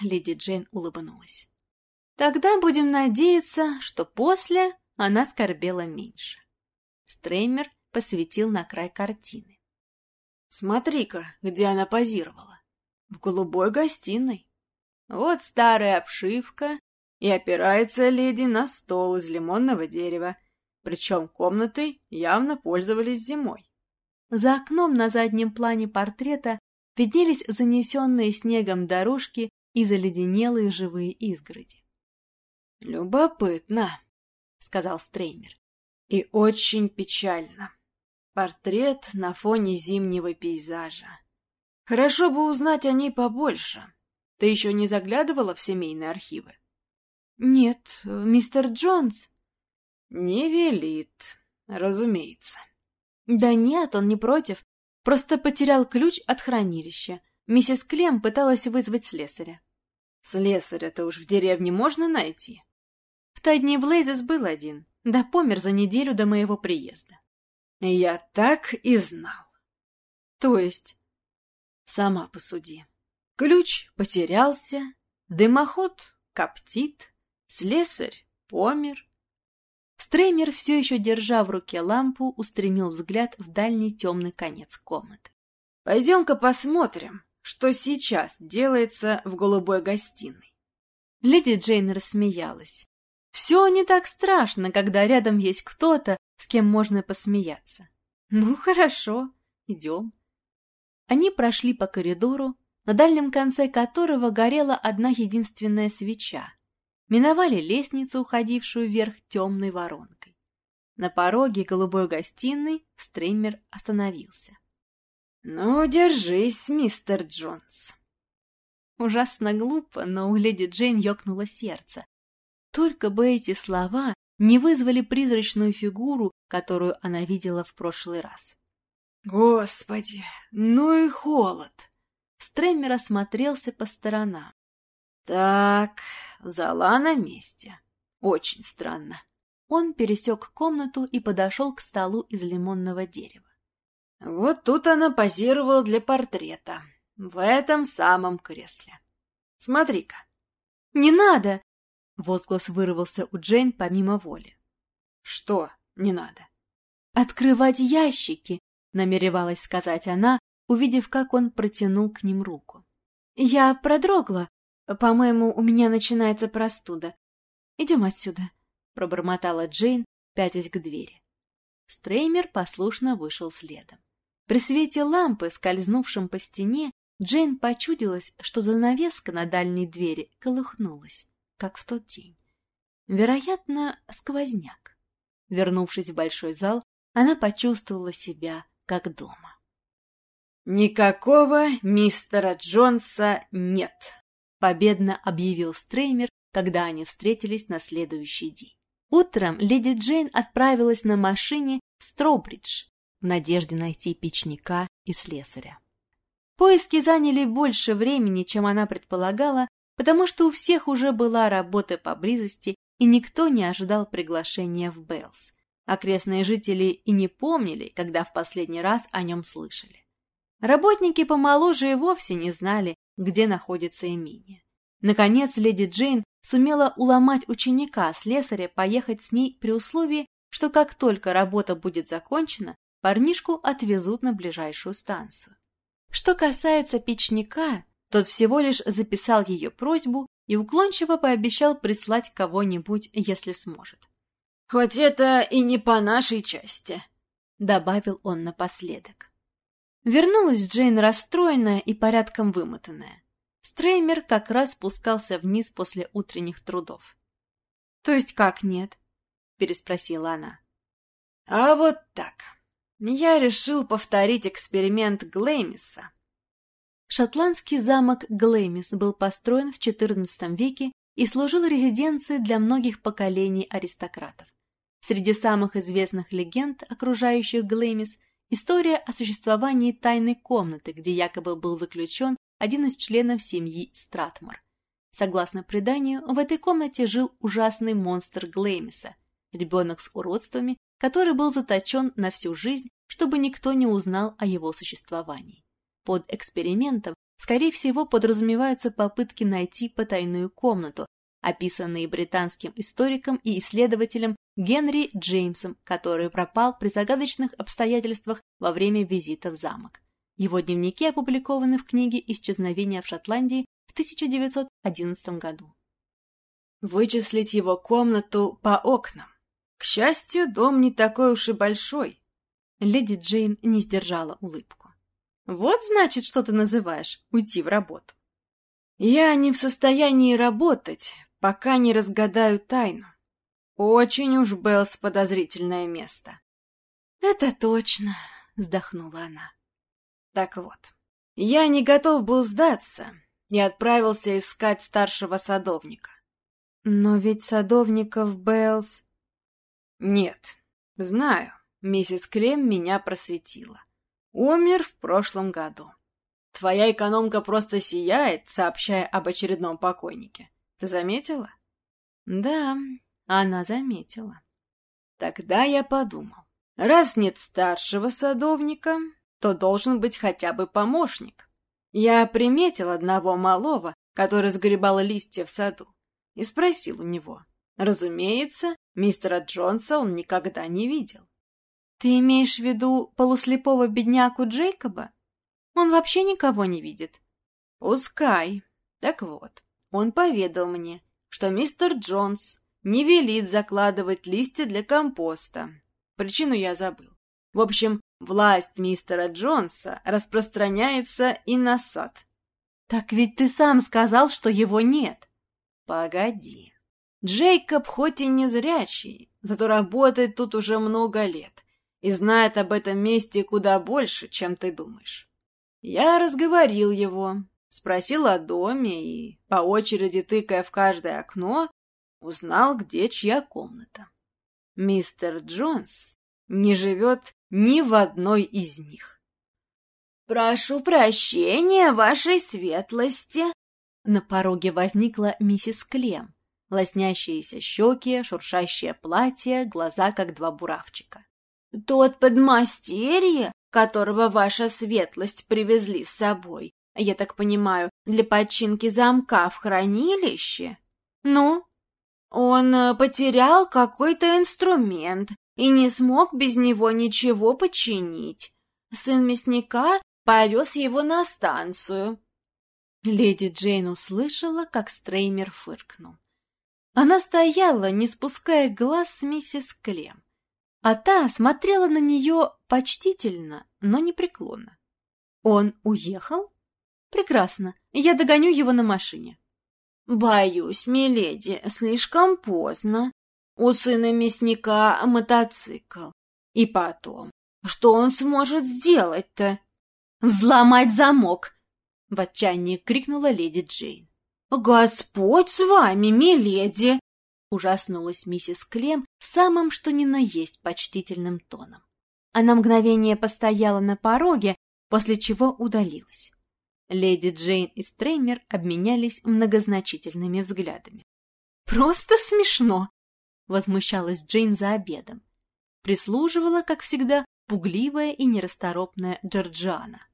Леди Джейн улыбнулась. Тогда будем надеяться, что после она скорбела меньше. Стреймер посветил на край картины. Смотри-ка, где она позировала. В голубой гостиной. Вот старая обшивка, и опирается леди на стол из лимонного дерева, причем комнатой явно пользовались зимой. За окном на заднем плане портрета виднелись занесенные снегом дорожки и заледенелые живые изгороди. «Любопытно», — сказал Стреймер, — «и очень печально. Портрет на фоне зимнего пейзажа. Хорошо бы узнать о ней побольше. Ты еще не заглядывала в семейные архивы?» «Нет, мистер Джонс». «Не велит, разумеется». «Да нет, он не против. Просто потерял ключ от хранилища. Миссис Клем пыталась вызвать слесаря». «Слесаря-то уж в деревне можно найти?» В Тайдни Блейзес был один, да помер за неделю до моего приезда. Я так и знал. То есть? Сама посуди. Ключ потерялся, дымоход коптит, слесарь помер. Стреймер, все еще держа в руке лампу, устремил взгляд в дальний темный конец комнаты. «Пойдем-ка посмотрим, что сейчас делается в голубой гостиной». Леди Джейн рассмеялась. Все не так страшно, когда рядом есть кто-то, с кем можно посмеяться. Ну, хорошо, идем. Они прошли по коридору, на дальнем конце которого горела одна единственная свеча. Миновали лестницу, уходившую вверх темной воронкой. На пороге голубой гостиной стример остановился. «Ну, держись, мистер Джонс!» Ужасно глупо, но у леди Джейн ёкнуло сердце. Только бы эти слова не вызвали призрачную фигуру, которую она видела в прошлый раз. «Господи, ну и холод!» Стреммер осмотрелся по сторонам. «Так, зала на месте. Очень странно». Он пересек комнату и подошел к столу из лимонного дерева. «Вот тут она позировала для портрета. В этом самом кресле. Смотри-ка». «Не надо!» Возглас вырвался у Джейн помимо воли. «Что не надо?» «Открывать ящики!» — намеревалась сказать она, увидев, как он протянул к ним руку. «Я продрогла. По-моему, у меня начинается простуда. Идем отсюда», — пробормотала Джейн, пятясь к двери. Стреймер послушно вышел следом. При свете лампы, скользнувшем по стене, Джейн почудилась, что занавеска на дальней двери колыхнулась как в тот день. Вероятно, сквозняк. Вернувшись в большой зал, она почувствовала себя как дома. «Никакого мистера Джонса нет», — победно объявил Стреймер, когда они встретились на следующий день. Утром леди Джейн отправилась на машине в Стробридж в надежде найти печника и слесаря. Поиски заняли больше времени, чем она предполагала, потому что у всех уже была работа поблизости, и никто не ожидал приглашения в Беллс. Окрестные жители и не помнили, когда в последний раз о нем слышали. Работники помоложе и вовсе не знали, где находится имение. Наконец, леди Джейн сумела уломать ученика, слесаря, поехать с ней при условии, что как только работа будет закончена, парнишку отвезут на ближайшую станцию. Что касается печника, тот всего лишь записал ее просьбу и уклончиво пообещал прислать кого-нибудь, если сможет. «Хоть это и не по нашей части», — добавил он напоследок. Вернулась Джейн расстроенная и порядком вымотанная. Стреймер как раз спускался вниз после утренних трудов. «То есть как нет?» — переспросила она. «А вот так. Я решил повторить эксперимент Глеймиса Шотландский замок Глэмис был построен в XIV веке и служил резиденцией для многих поколений аристократов. Среди самых известных легенд, окружающих Глэмис, история о существовании тайной комнаты, где якобы был заключен один из членов семьи Стратмор. Согласно преданию, в этой комнате жил ужасный монстр Глэмиса, ребенок с уродствами, который был заточен на всю жизнь, чтобы никто не узнал о его существовании. Под экспериментом, скорее всего, подразумеваются попытки найти потайную комнату, описанные британским историком и исследователем Генри Джеймсом, который пропал при загадочных обстоятельствах во время визита в замок. Его дневники опубликованы в книге «Исчезновение в Шотландии» в 1911 году. Вычислить его комнату по окнам. К счастью, дом не такой уж и большой. Леди Джейн не сдержала улыбку. Вот, значит, что ты называешь уйти в работу. Я не в состоянии работать, пока не разгадаю тайну. Очень уж Беллс подозрительное место. «Это точно», — вздохнула она. Так вот, я не готов был сдаться и отправился искать старшего садовника. Но ведь садовников Беллс... Нет, знаю, миссис Клем меня просветила. Умер в прошлом году. Твоя экономка просто сияет, сообщая об очередном покойнике. Ты заметила? Да, она заметила. Тогда я подумал, раз нет старшего садовника, то должен быть хотя бы помощник. Я приметил одного малого, который сгребал листья в саду, и спросил у него. Разумеется, мистера Джонса он никогда не видел. «Ты имеешь в виду полуслепого бедняку Джейкоба? Он вообще никого не видит». «Пускай. Так вот, он поведал мне, что мистер Джонс не велит закладывать листья для компоста. Причину я забыл. В общем, власть мистера Джонса распространяется и на сад. Так ведь ты сам сказал, что его нет. Погоди. Джейкоб хоть и не зрячий, зато работает тут уже много лет и знает об этом месте куда больше, чем ты думаешь. Я разговорил его, спросил о доме и, по очереди тыкая в каждое окно, узнал, где чья комната. Мистер Джонс не живет ни в одной из них. «Прошу прощения, вашей светлости!» На пороге возникла миссис Клем, лоснящиеся щеки, шуршащее платье, глаза как два буравчика. «Тот подмастерье, которого ваша светлость привезли с собой, я так понимаю, для починки замка в хранилище? Ну, он э, потерял какой-то инструмент и не смог без него ничего починить. Сын мясника повез его на станцию. Леди Джейн услышала, как Стреймер фыркнул. Она стояла, не спуская глаз с миссис Клем, а та смотрела на нее почтительно, но непреклонно. Он уехал? Прекрасно, я догоню его на машине. «Боюсь, миледи, слишком поздно. У сына мясника мотоцикл. И потом, что он сможет сделать-то?» «Взломать замок!» — в отчаянии крикнула леди Джейн. «Господь с вами, миледи!» — ужаснулась миссис Клем самым что ни на есть почтительным тоном. Она мгновение постояла на пороге, после чего удалилась. Леди Джейн и Стреймер обменялись многозначительными взглядами. «Просто смешно!» — возмущалась Джейн за обедом. Прислуживала, как всегда, пугливая и нерасторопная Джорджиана.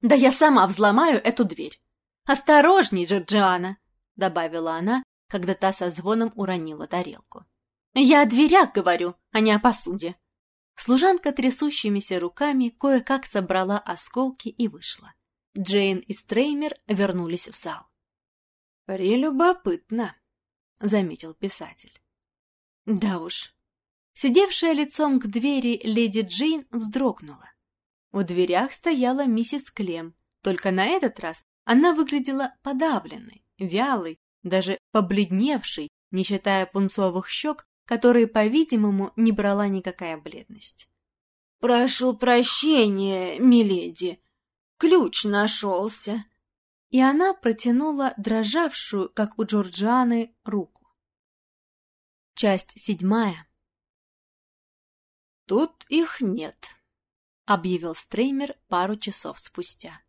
«Да я сама взломаю эту дверь!» «Осторожней, Джорджиана!» — добавила она, когда та со звоном уронила тарелку. «Я о дверях говорю, а не о посуде!» Служанка трясущимися руками кое-как собрала осколки и вышла. Джейн и Стреймер вернулись в зал. «Прелюбопытно», — заметил писатель. Да уж. Сидевшая лицом к двери леди Джейн вздрогнула. В дверях стояла миссис Клем, только на этот раз она выглядела подавленной, вялой, даже побледневшей, не считая пунцовых щек, которые, по-видимому, не брала никакая бледность. «Прошу прощения, миледи», Ключ нашелся. И она протянула дрожавшую, как у Джорджианы, руку. Часть седьмая. «Тут их нет», — объявил Стреймер пару часов спустя.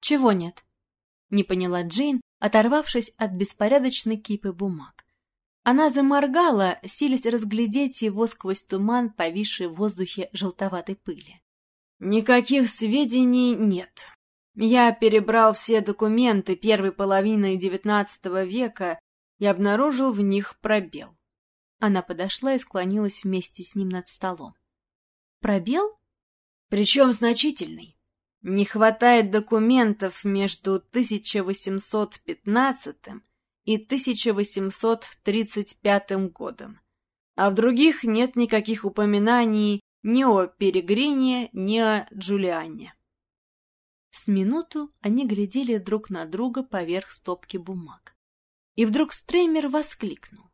«Чего нет?» — не поняла Джейн, оторвавшись от беспорядочной кипы бумаг. Она заморгала, силясь разглядеть его сквозь туман, повисший в воздухе желтоватой пыли. Никаких сведений нет. Я перебрал все документы первой половины XIX века и обнаружил в них пробел. Она подошла и склонилась вместе с ним над столом. Пробел? Причем значительный. Не хватает документов между 1815 и 1835 годом, а в других нет никаких упоминаний ни о Перегрине, о Джулиане. С минуту они глядели друг на друга поверх стопки бумаг. И вдруг Стреймер воскликнул.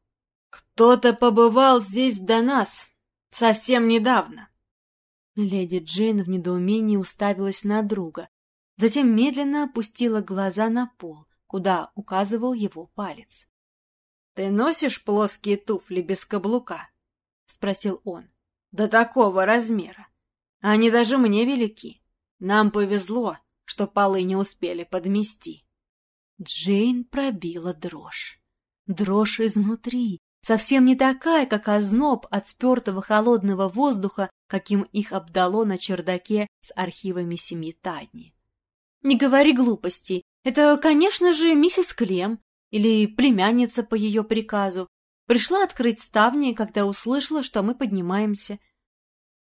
«Кто-то побывал здесь до нас, совсем недавно!» Леди Джейн в недоумении уставилась на друга, затем медленно опустила глаза на пол, куда указывал его палец. «Ты носишь плоские туфли без каблука?» — спросил он. «До такого размера. Они даже мне велики. Нам повезло, что полы не успели подмести». Джейн пробила дрожь. Дрожь изнутри, совсем не такая, как озноб от спертого холодного воздуха, каким их обдало на чердаке с архивами семьи Тадни. «Не говори глупостей. Это, конечно же, миссис Клем или племянница по ее приказу. Пришла открыть ставни, когда услышала, что мы поднимаемся.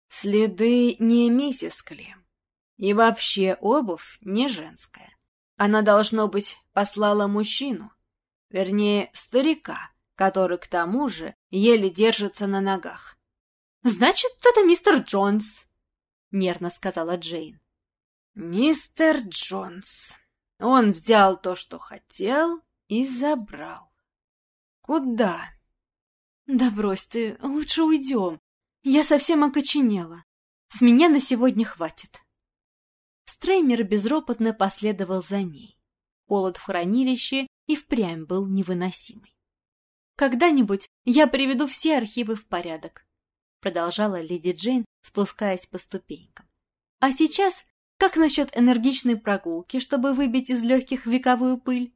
Следы не миссис Клем. И вообще обувь не женская. Она, должно быть, послала мужчину, вернее, старика, который, к тому же, еле держится на ногах. «Значит, это мистер Джонс», — нервно сказала Джейн. «Мистер Джонс. Он взял то, что хотел, и забрал. Куда?» «Да брось ты, лучше уйдем. Я совсем окоченела. С меня на сегодня хватит». Стреймер безропотно последовал за ней. Холод в хранилище и впрямь был невыносимый. «Когда-нибудь я приведу все архивы в порядок», продолжала леди Джейн, спускаясь по ступенькам. «А сейчас как насчет энергичной прогулки, чтобы выбить из легких вековую пыль?»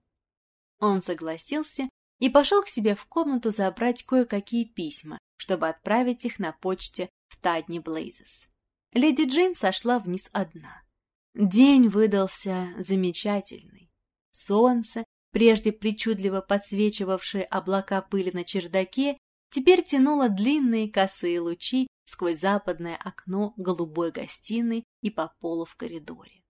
Он согласился и пошел к себе в комнату забрать кое-какие письма, чтобы отправить их на почте в Тадни Блейзес. Леди Джейн сошла вниз одна. День выдался замечательный. Солнце, прежде причудливо подсвечивавшее облака пыли на чердаке, теперь тянуло длинные косые лучи сквозь западное окно голубой гостиной и по полу в коридоре.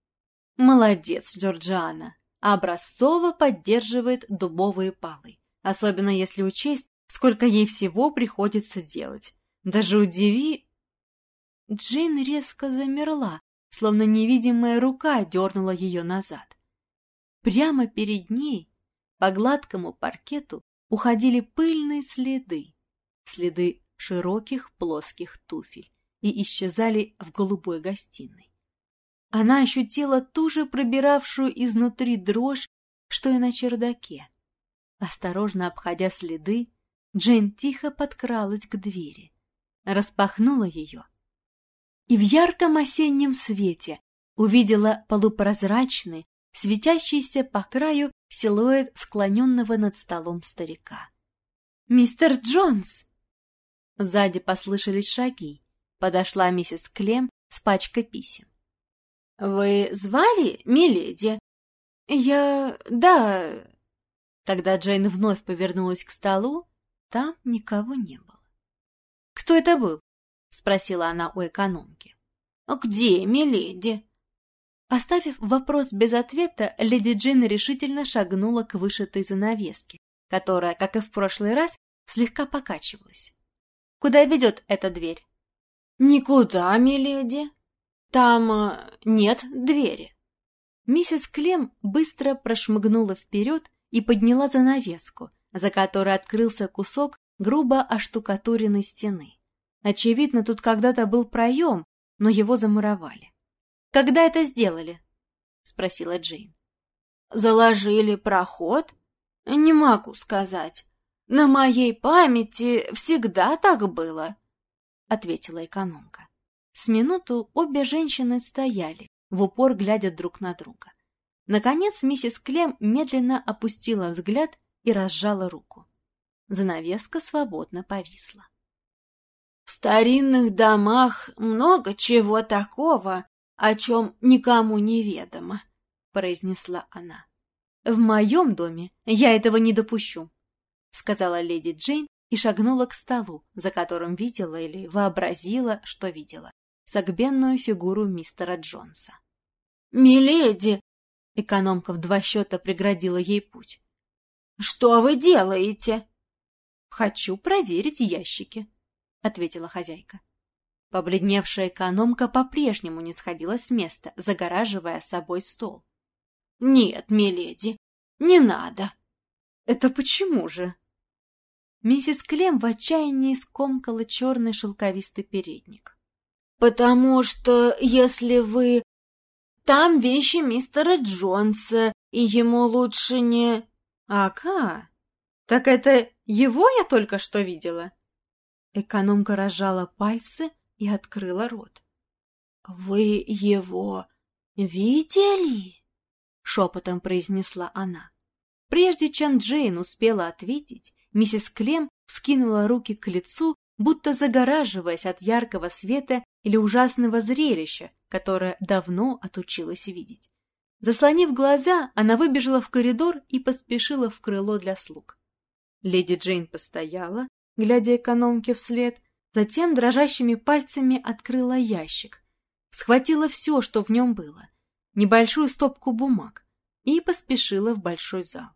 Молодец, Джорджиана! Образцово поддерживает дубовые палы, особенно если учесть, сколько ей всего приходится делать. Даже удиви... Джейн резко замерла, словно невидимая рука дернула ее назад. Прямо перед ней, по гладкому паркету, уходили пыльные следы, следы широких плоских туфель, и исчезали в голубой гостиной. Она ощутила ту же пробиравшую изнутри дрожь, что и на чердаке. Осторожно обходя следы, Джейн тихо подкралась к двери, распахнула ее и в ярком осеннем свете увидела полупрозрачный, светящийся по краю силуэт склоненного над столом старика. «Мистер Джонс!» Сзади послышались шаги. Подошла миссис Клем с пачкой писем. «Вы звали, миледи?» «Я... да...» Когда Джейн вновь повернулась к столу, там никого не было. «Кто это был?» — спросила она у экономки. «А «Где, миледи?» Оставив вопрос без ответа, леди Джин решительно шагнула к вышитой занавеске, которая, как и в прошлый раз, слегка покачивалась. «Куда ведет эта дверь?» «Никуда, миледи. Там э, нет двери». Миссис Клем быстро прошмыгнула вперед и подняла занавеску, за которой открылся кусок грубо оштукатуренной стены. Очевидно, тут когда-то был проем, но его замуровали. «Когда это сделали?» — спросила Джейн. «Заложили проход? Не могу сказать. На моей памяти всегда так было», — ответила экономка. С минуту обе женщины стояли, в упор глядя друг на друга. Наконец миссис Клем медленно опустила взгляд и разжала руку. Занавеска свободно повисла. В старинных домах много чего такого, о чем никому не ведомо, — произнесла она. — В моем доме я этого не допущу, — сказала леди Джейн и шагнула к столу, за которым видела или вообразила, что видела, согбенную фигуру мистера Джонса. — Миледи! — экономка в два счета преградила ей путь. — Что вы делаете? — Хочу проверить ящики, ответила хозяйка. Побледневшая экономка по-прежнему не сходила с места, загораживая собой стол. — Нет, миледи, не надо. — Это почему же? Миссис Клем в отчаянии скомкала черный шелковистый передник. — Потому что если вы... Там вещи мистера Джонса, и ему лучше не... — Ака, так это его я только что видела? Экономка разжала пальцы и открыла рот. — Вы его видели? — шепотом произнесла она. Прежде чем Джейн успела ответить, миссис Клем вскинула руки к лицу, будто загораживаясь от яркого света или ужасного зрелища, которое давно отучилась видеть. Заслонив глаза, она выбежала в коридор и поспешила в крыло для слуг. Леди Джейн постояла, глядя экономке вслед, Затем дрожащими пальцами открыла ящик, схватила все, что в нем было, небольшую стопку бумаг, и поспешила в большой зал.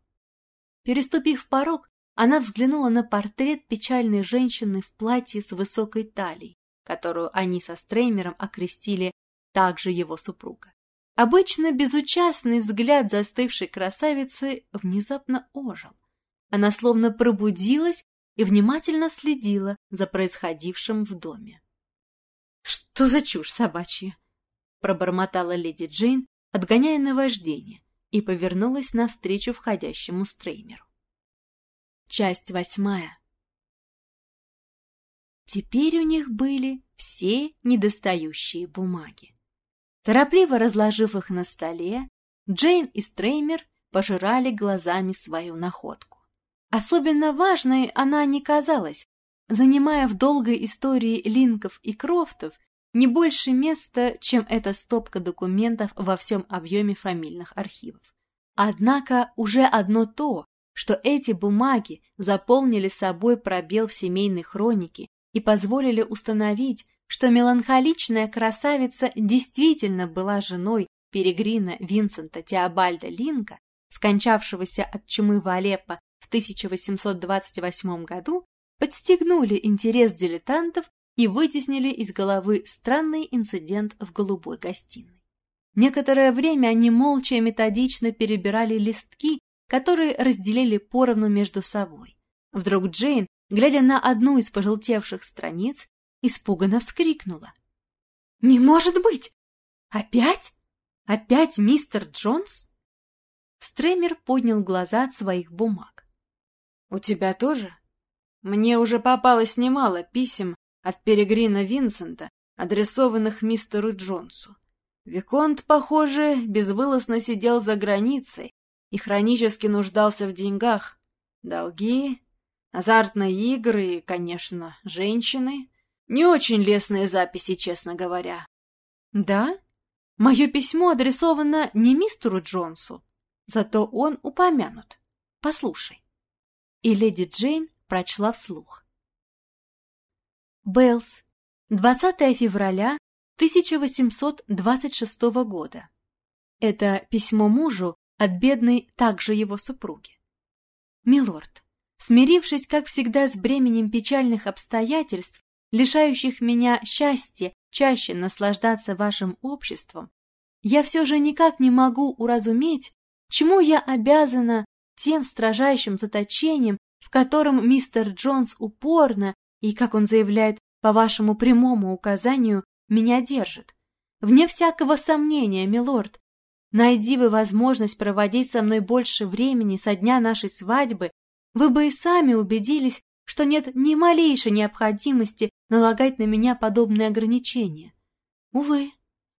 Переступив порог, она взглянула на портрет печальной женщины в платье с высокой талией, которую они со Стреймером окрестили также его супруга. Обычно безучастный взгляд застывшей красавицы внезапно ожил. Она словно пробудилась и внимательно следила за происходившим в доме. «Что за чушь собачья?» — пробормотала леди Джейн, отгоняя наваждение, и повернулась навстречу входящему стреймеру. Часть восьмая. Теперь у них были все недостающие бумаги. Торопливо разложив их на столе, Джейн и Стреймер пожирали глазами свою находку. Особенно важной она не казалась, занимая в долгой истории Линков и Крофтов не больше места, чем эта стопка документов во всем объеме фамильных архивов. Однако уже одно то, что эти бумаги заполнили собой пробел в семейной хронике и позволили установить, что меланхоличная красавица действительно была женой Перегрина Винсента Теобальда Линка, скончавшегося от чумы в Алеппо в 1828 году подстегнули интерес дилетантов и вытеснили из головы странный инцидент в голубой гостиной. Некоторое время они молча и методично перебирали листки, которые разделили поровну между собой. Вдруг Джейн, глядя на одну из пожелтевших страниц, испуганно вскрикнула. «Не может быть! Опять? Опять мистер Джонс?» Стремер поднял глаза от своих бумаг. «У тебя тоже?» «Мне уже попалось немало писем от Перегрина Винсента, адресованных мистеру Джонсу. Виконт, похоже, безвылазно сидел за границей и хронически нуждался в деньгах. Долги, азартные игры и, конечно, женщины. Не очень лестные записи, честно говоря. Да? Мое письмо адресовано не мистеру Джонсу, зато он упомянут. Послушай. И леди Джейн прочла вслух. Беллс, 20 февраля 1826 года. Это письмо мужу от бедняжки его супруги. Милорд, смирившись, как всегда, с бременем печальных обстоятельств, лишающих меня счастья чаще наслаждаться вашим обществом, я все же никак не могу уразуметь, чему я обязана тем строжайшим заточением, в котором мистер Джонс упорно и, как он заявляет, по вашему прямому указанию, меня держит. Вне всякого сомнения, милорд, найди вы возможность проводить со мной больше времени со дня нашей свадьбы, вы бы и сами убедились, что нет ни малейшей необходимости налагать на меня подобные ограничения. Увы,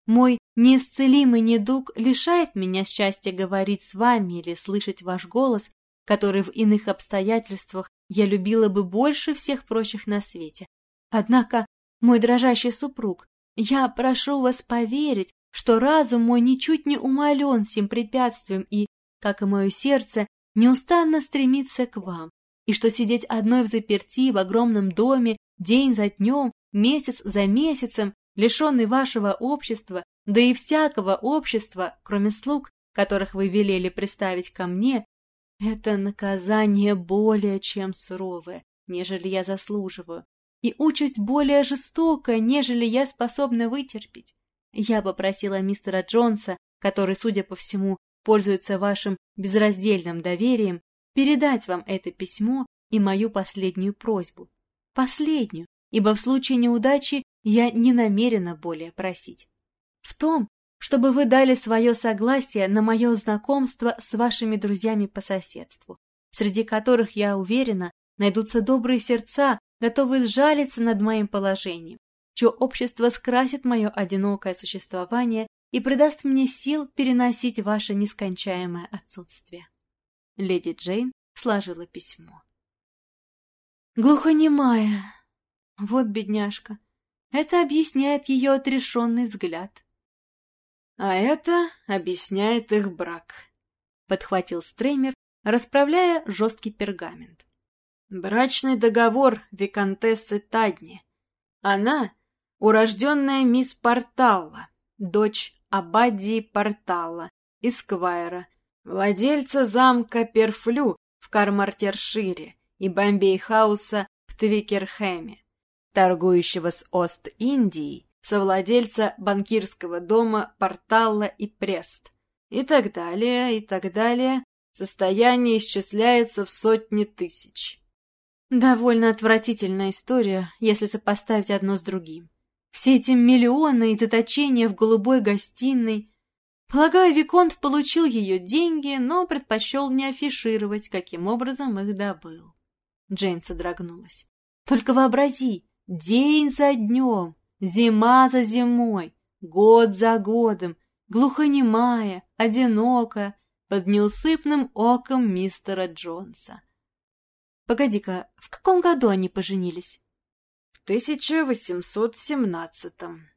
мой неисцелимый недуг лишает меня счастья говорить с вами или слышать ваш голос, который в иных обстоятельствах я любила бы больше всех прочих на свете. Однако, мой дрожащий супруг, я прошу вас поверить, что разум мой ничуть не умален сим препятствием и, как и мое сердце, неустанно стремится к вам, и что сидеть одной в заперти в огромном доме день за днем, месяц за месяцем, лишенный вашего общества, да и всякого общества, кроме слуг, которых вы велели приставить ко мне, это наказание более чем суровое, нежели я заслуживаю. и участь более жестокая, нежели я способна вытерпеть. Я попросила мистера Джонса, который, судя по всему, пользуется вашим безраздельным доверием, передать вам это письмо и мою последнюю просьбу. Последнюю, ибо в случае неудачи я не намерена более просить. В том, чтобы вы дали свое согласие на мое знакомство с вашими друзьями по соседству, среди которых, я уверена, найдутся добрые сердца, готовые сжалиться над моим положением, чье общество скрасит мое одинокое существование и придаст мне сил переносить ваше нескончаемое отсутствие. Леди Джейн сложила письмо. Глухонемая. Вот бедняжка. Это объясняет ее отрешенный взгляд. А это объясняет их брак, — подхватил Стреймер, расправляя жесткий пергамент. Брачный договор виконтессы Тадни. Она — урожденная мисс Порталла, дочь Обадии Порталла, эсквайра, владельца замка Перфлю в Кармартеншире и Бомбей-хауса в Твикерхэме, торгующего с Ост-Индией, совладельца банкирского дома Порталла и Прест, и так далее, и так далее. Состояние исчисляется в сотни тысяч. Довольно отвратительная история, если сопоставить одно с другим. Все эти миллионы и заточения в голубой гостиной. Полагаю, Виконт получил ее деньги, но предпочел не афишировать, каким образом их добыл. Джейн содрогнулась. Только вообрази, день за днем, зима за зимой, год за годом, глухонемая, одинокая, под неусыпным оком мистера Джонса. Погоди-ка, в каком году они поженились? В 1817-м.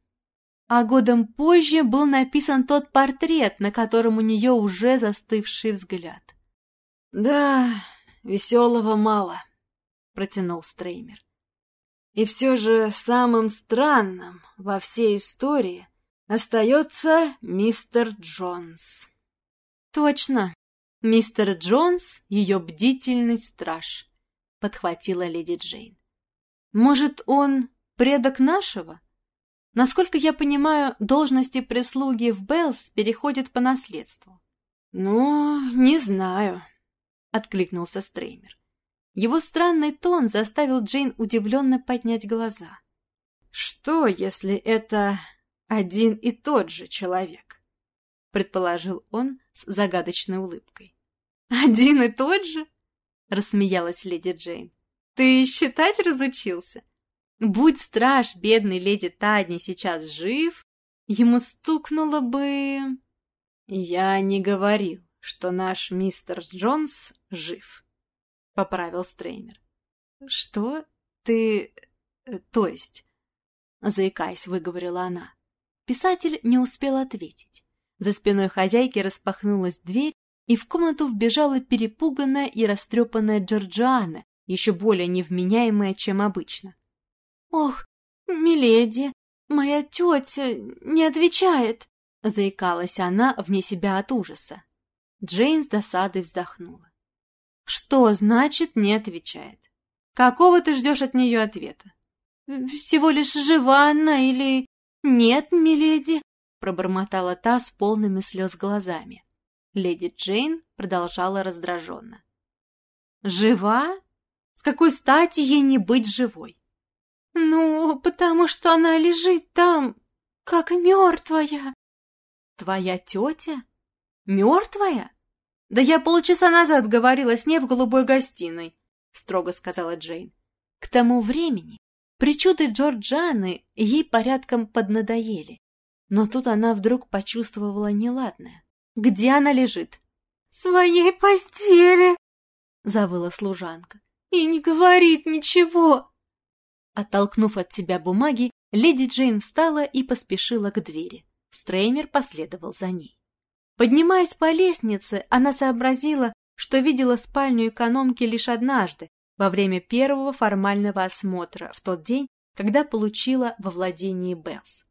А годом позже был написан тот портрет, на котором у нее уже застывший взгляд. Да, веселого мало, протянул Стреймер. И все же самым странным во всей истории остается мистер Джонс. Точно, мистер Джонс — ее бдительный страж подхватила леди Джейн. Может, он предок нашего? Насколько я понимаю, должности прислуги в Беллс переходят по наследству. Ну, не знаю, откликнулся Стреймер. Его странный тон заставил Джейн удивленно поднять глаза. Что, если это один и тот же человек? предположил он с загадочной улыбкой. Один и тот же? рассмеялась леди Джейн. Ты считать разучился? Будь страж бедной леди Тадни сейчас жив, ему стукнуло бы... Я не говорил, что наш мистер Джонс жив, — поправил Стреймер. Что? Ты... Э, то есть... Заикаясь, выговорила она. Писатель не успел ответить. За спиной хозяйки распахнулась дверь, и в комнату вбежала перепуганная и растрепанная Джорджиана, еще более невменяемая, чем обычно. «Ох, миледи, моя тетя не отвечает!» — заикалась она вне себя от ужаса. Джейн с досадой вздохнула. «Что значит «не отвечает»? Какого ты ждешь от нее ответа?» «Всего лишь жива она или...» «Нет, миледи», — пробормотала та с полными слез глазами. Леди Джейн продолжала раздраженно. «Жива? С какой стати ей не быть живой?» «Ну, потому что она лежит там, как мертвая». «Твоя тетя? Мертвая? Да я полчаса назад говорила с ней в голубой гостиной», — строго сказала Джейн. К тому времени причуды Джорджаны ей порядком поднадоели, но тут она вдруг почувствовала неладное. Где она лежит? — В своей постели, — завыла служанка. — И не говорит ничего. Оттолкнув от себя бумаги, леди Джейн встала и поспешила к двери. Стреймер последовал за ней. Поднимаясь по лестнице, она сообразила, что видела спальню экономки лишь однажды, во время первого формального осмотра в тот день, когда получила во владение Беллс.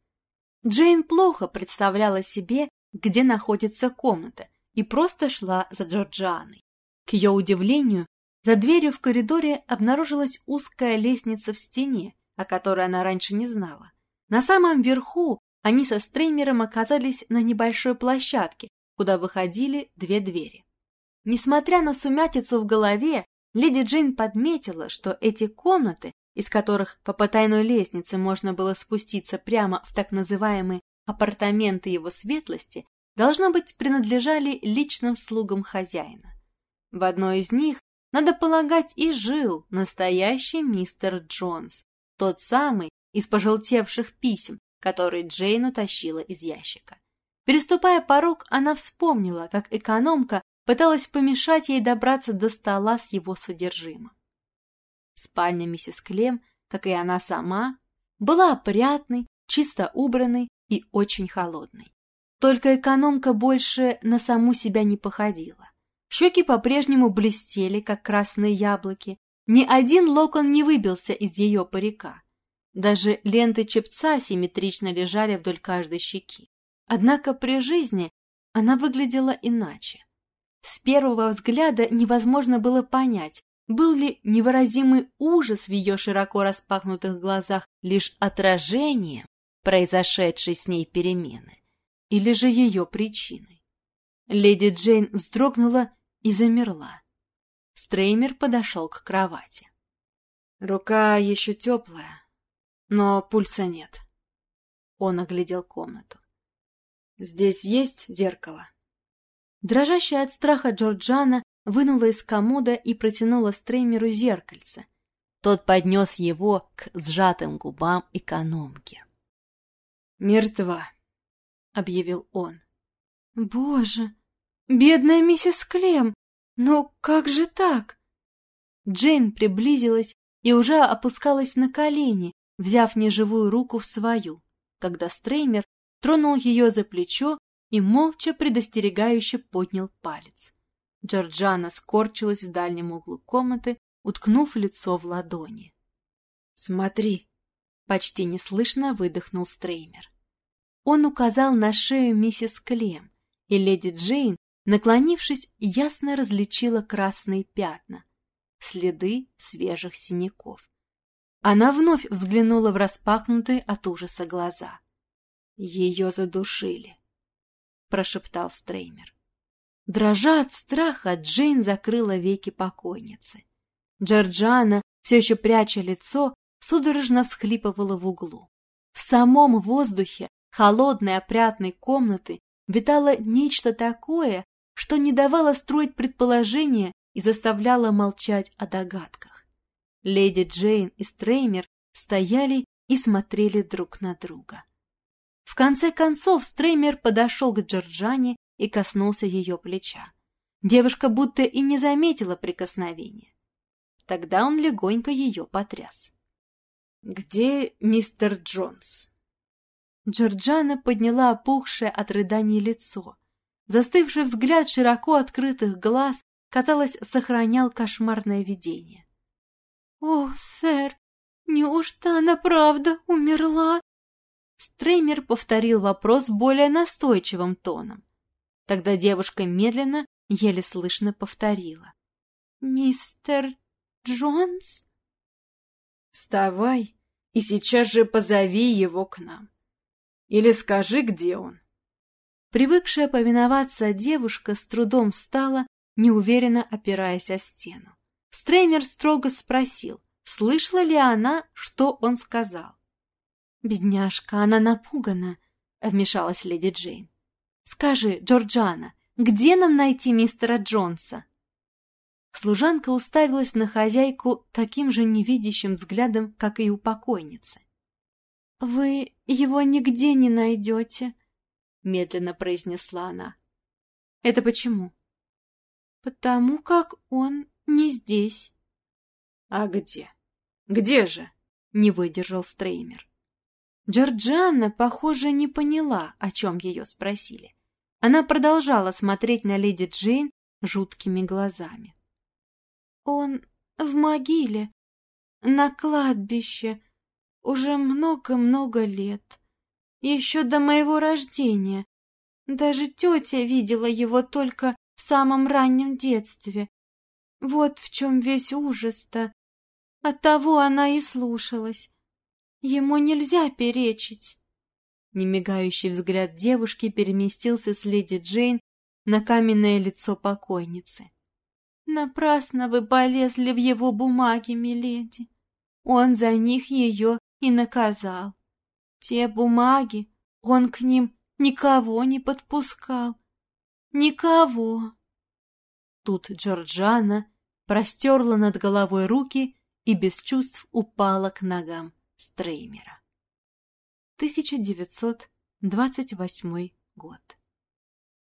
Джейн плохо представляла себе, где находится комната, и просто шла за Джорджианой. К ее удивлению, за дверью в коридоре обнаружилась узкая лестница в стене, о которой она раньше не знала. На самом верху они со Стреймером оказались на небольшой площадке, куда выходили две двери. Несмотря на сумятицу в голове, леди Джейн подметила, что эти комнаты, из которых по потайной лестнице можно было спуститься прямо в так называемые апартаменты его светлости, должно быть, принадлежали личным слугам хозяина. В одной из них, надо полагать, и жил настоящий мистер Джонс, тот самый из пожелтевших писем, который Джейн утащила из ящика. Переступая порог, она вспомнила, как экономка пыталась помешать ей добраться до стола с его содержимым. Спальня миссис Клем, как и она сама, была опрятной, чисто убранной и очень холодной. Только экономка больше на саму себя не походила. Щеки по-прежнему блестели, как красные яблоки. Ни один локон не выбился из ее парика. Даже ленты чепца симметрично лежали вдоль каждой щеки. Однако при жизни она выглядела иначе. С первого взгляда невозможно было понять, был ли невыразимый ужас в ее широко распахнутых глазах лишь отражением произошедшей с ней перемены, или же ее причиной. Леди Джейн вздрогнула и замерла. Стреймер подошел к кровати. Рука еще теплая, но пульса нет. Он оглядел комнату. «Здесь есть зеркало?» Дрожащая от страха Джорджана вынула из комода и протянула Стреймеру зеркальце. Тот поднес его к сжатым губам экономки. «Мертва», — объявил он. «Боже, бедная миссис Клем, но как же так?» Джейн приблизилась и уже опускалась на колени, взяв неживую руку в свою, когда Стреймер тронул ее за плечо и молча предостерегающе поднял палец. Джорджана скорчилась в дальнем углу комнаты, уткнув лицо в ладони. «Смотри!» — почти неслышно выдохнул Стреймер. Он указал на шею миссис Клем, и леди Джейн, наклонившись, ясно различила красные пятна, следы свежих синяков. Она вновь взглянула в распахнутые от ужаса глаза. «Ее задушили», — прошептал Стреймер. Дрожа от страха, Джейн закрыла веки покойницы. Джорджана, все еще пряча лицо, судорожно всхлипывала в углу. В самом воздухе холодной опрятной комнаты витало нечто такое, что не давало строить предположения и заставляло молчать о догадках. Леди Джейн и Стреймер стояли и смотрели друг на друга. В конце концов Стреймер подошел к Джорджане и коснулся ее плеча. Девушка будто и не заметила прикосновения. Тогда он легонько ее потряс. «Где мистер Джонс?» Джорджана подняла опухшее от рыданий лицо. Застывший взгляд широко открытых глаз, казалось, сохранял кошмарное видение. «О, сэр, неужто она правда умерла?» Стреймер повторил вопрос более настойчивым тоном. Тогда девушка медленно, еле слышно повторила. «Мистер Джонс?» «Вставай и сейчас же позови его к нам. Или скажи, где он». Привыкшая повиноваться девушка с трудом встала, неуверенно опираясь о стену. Стреймер строго спросил, слышала ли она, что он сказал. «Бедняжка, она напугана», — вмешалась леди Джейн. Скажи, Джорджана, где нам найти мистера Джонса?» Служанка уставилась на хозяйку таким же невидящим взглядом, как и у покойницы. «Вы его нигде не найдете», — медленно произнесла она. «Это почему?» «Потому как он не здесь». «А где? Где же?» — не выдержал Стреймер. Джорджианна, похоже, не поняла, о чем ее спросили. Она продолжала смотреть на леди Джейн жуткими глазами. «Он в могиле, на кладбище, уже много-много лет, еще до моего рождения. Даже тетя видела его только в самом раннем детстве. Вот в чем весь ужас-то. Оттого она и слушалась. Ему нельзя перечить. Немигающий взгляд девушки переместился с леди Джейн на каменное лицо покойницы. Напрасно вы полезли в его бумаги, миледи. Он за них ее и наказал. Те бумаги, он к ним никого не подпускал. Никого. Тут Джорджана простерла над головой руки и без чувств упала к ногам Стреймера. 1928 год.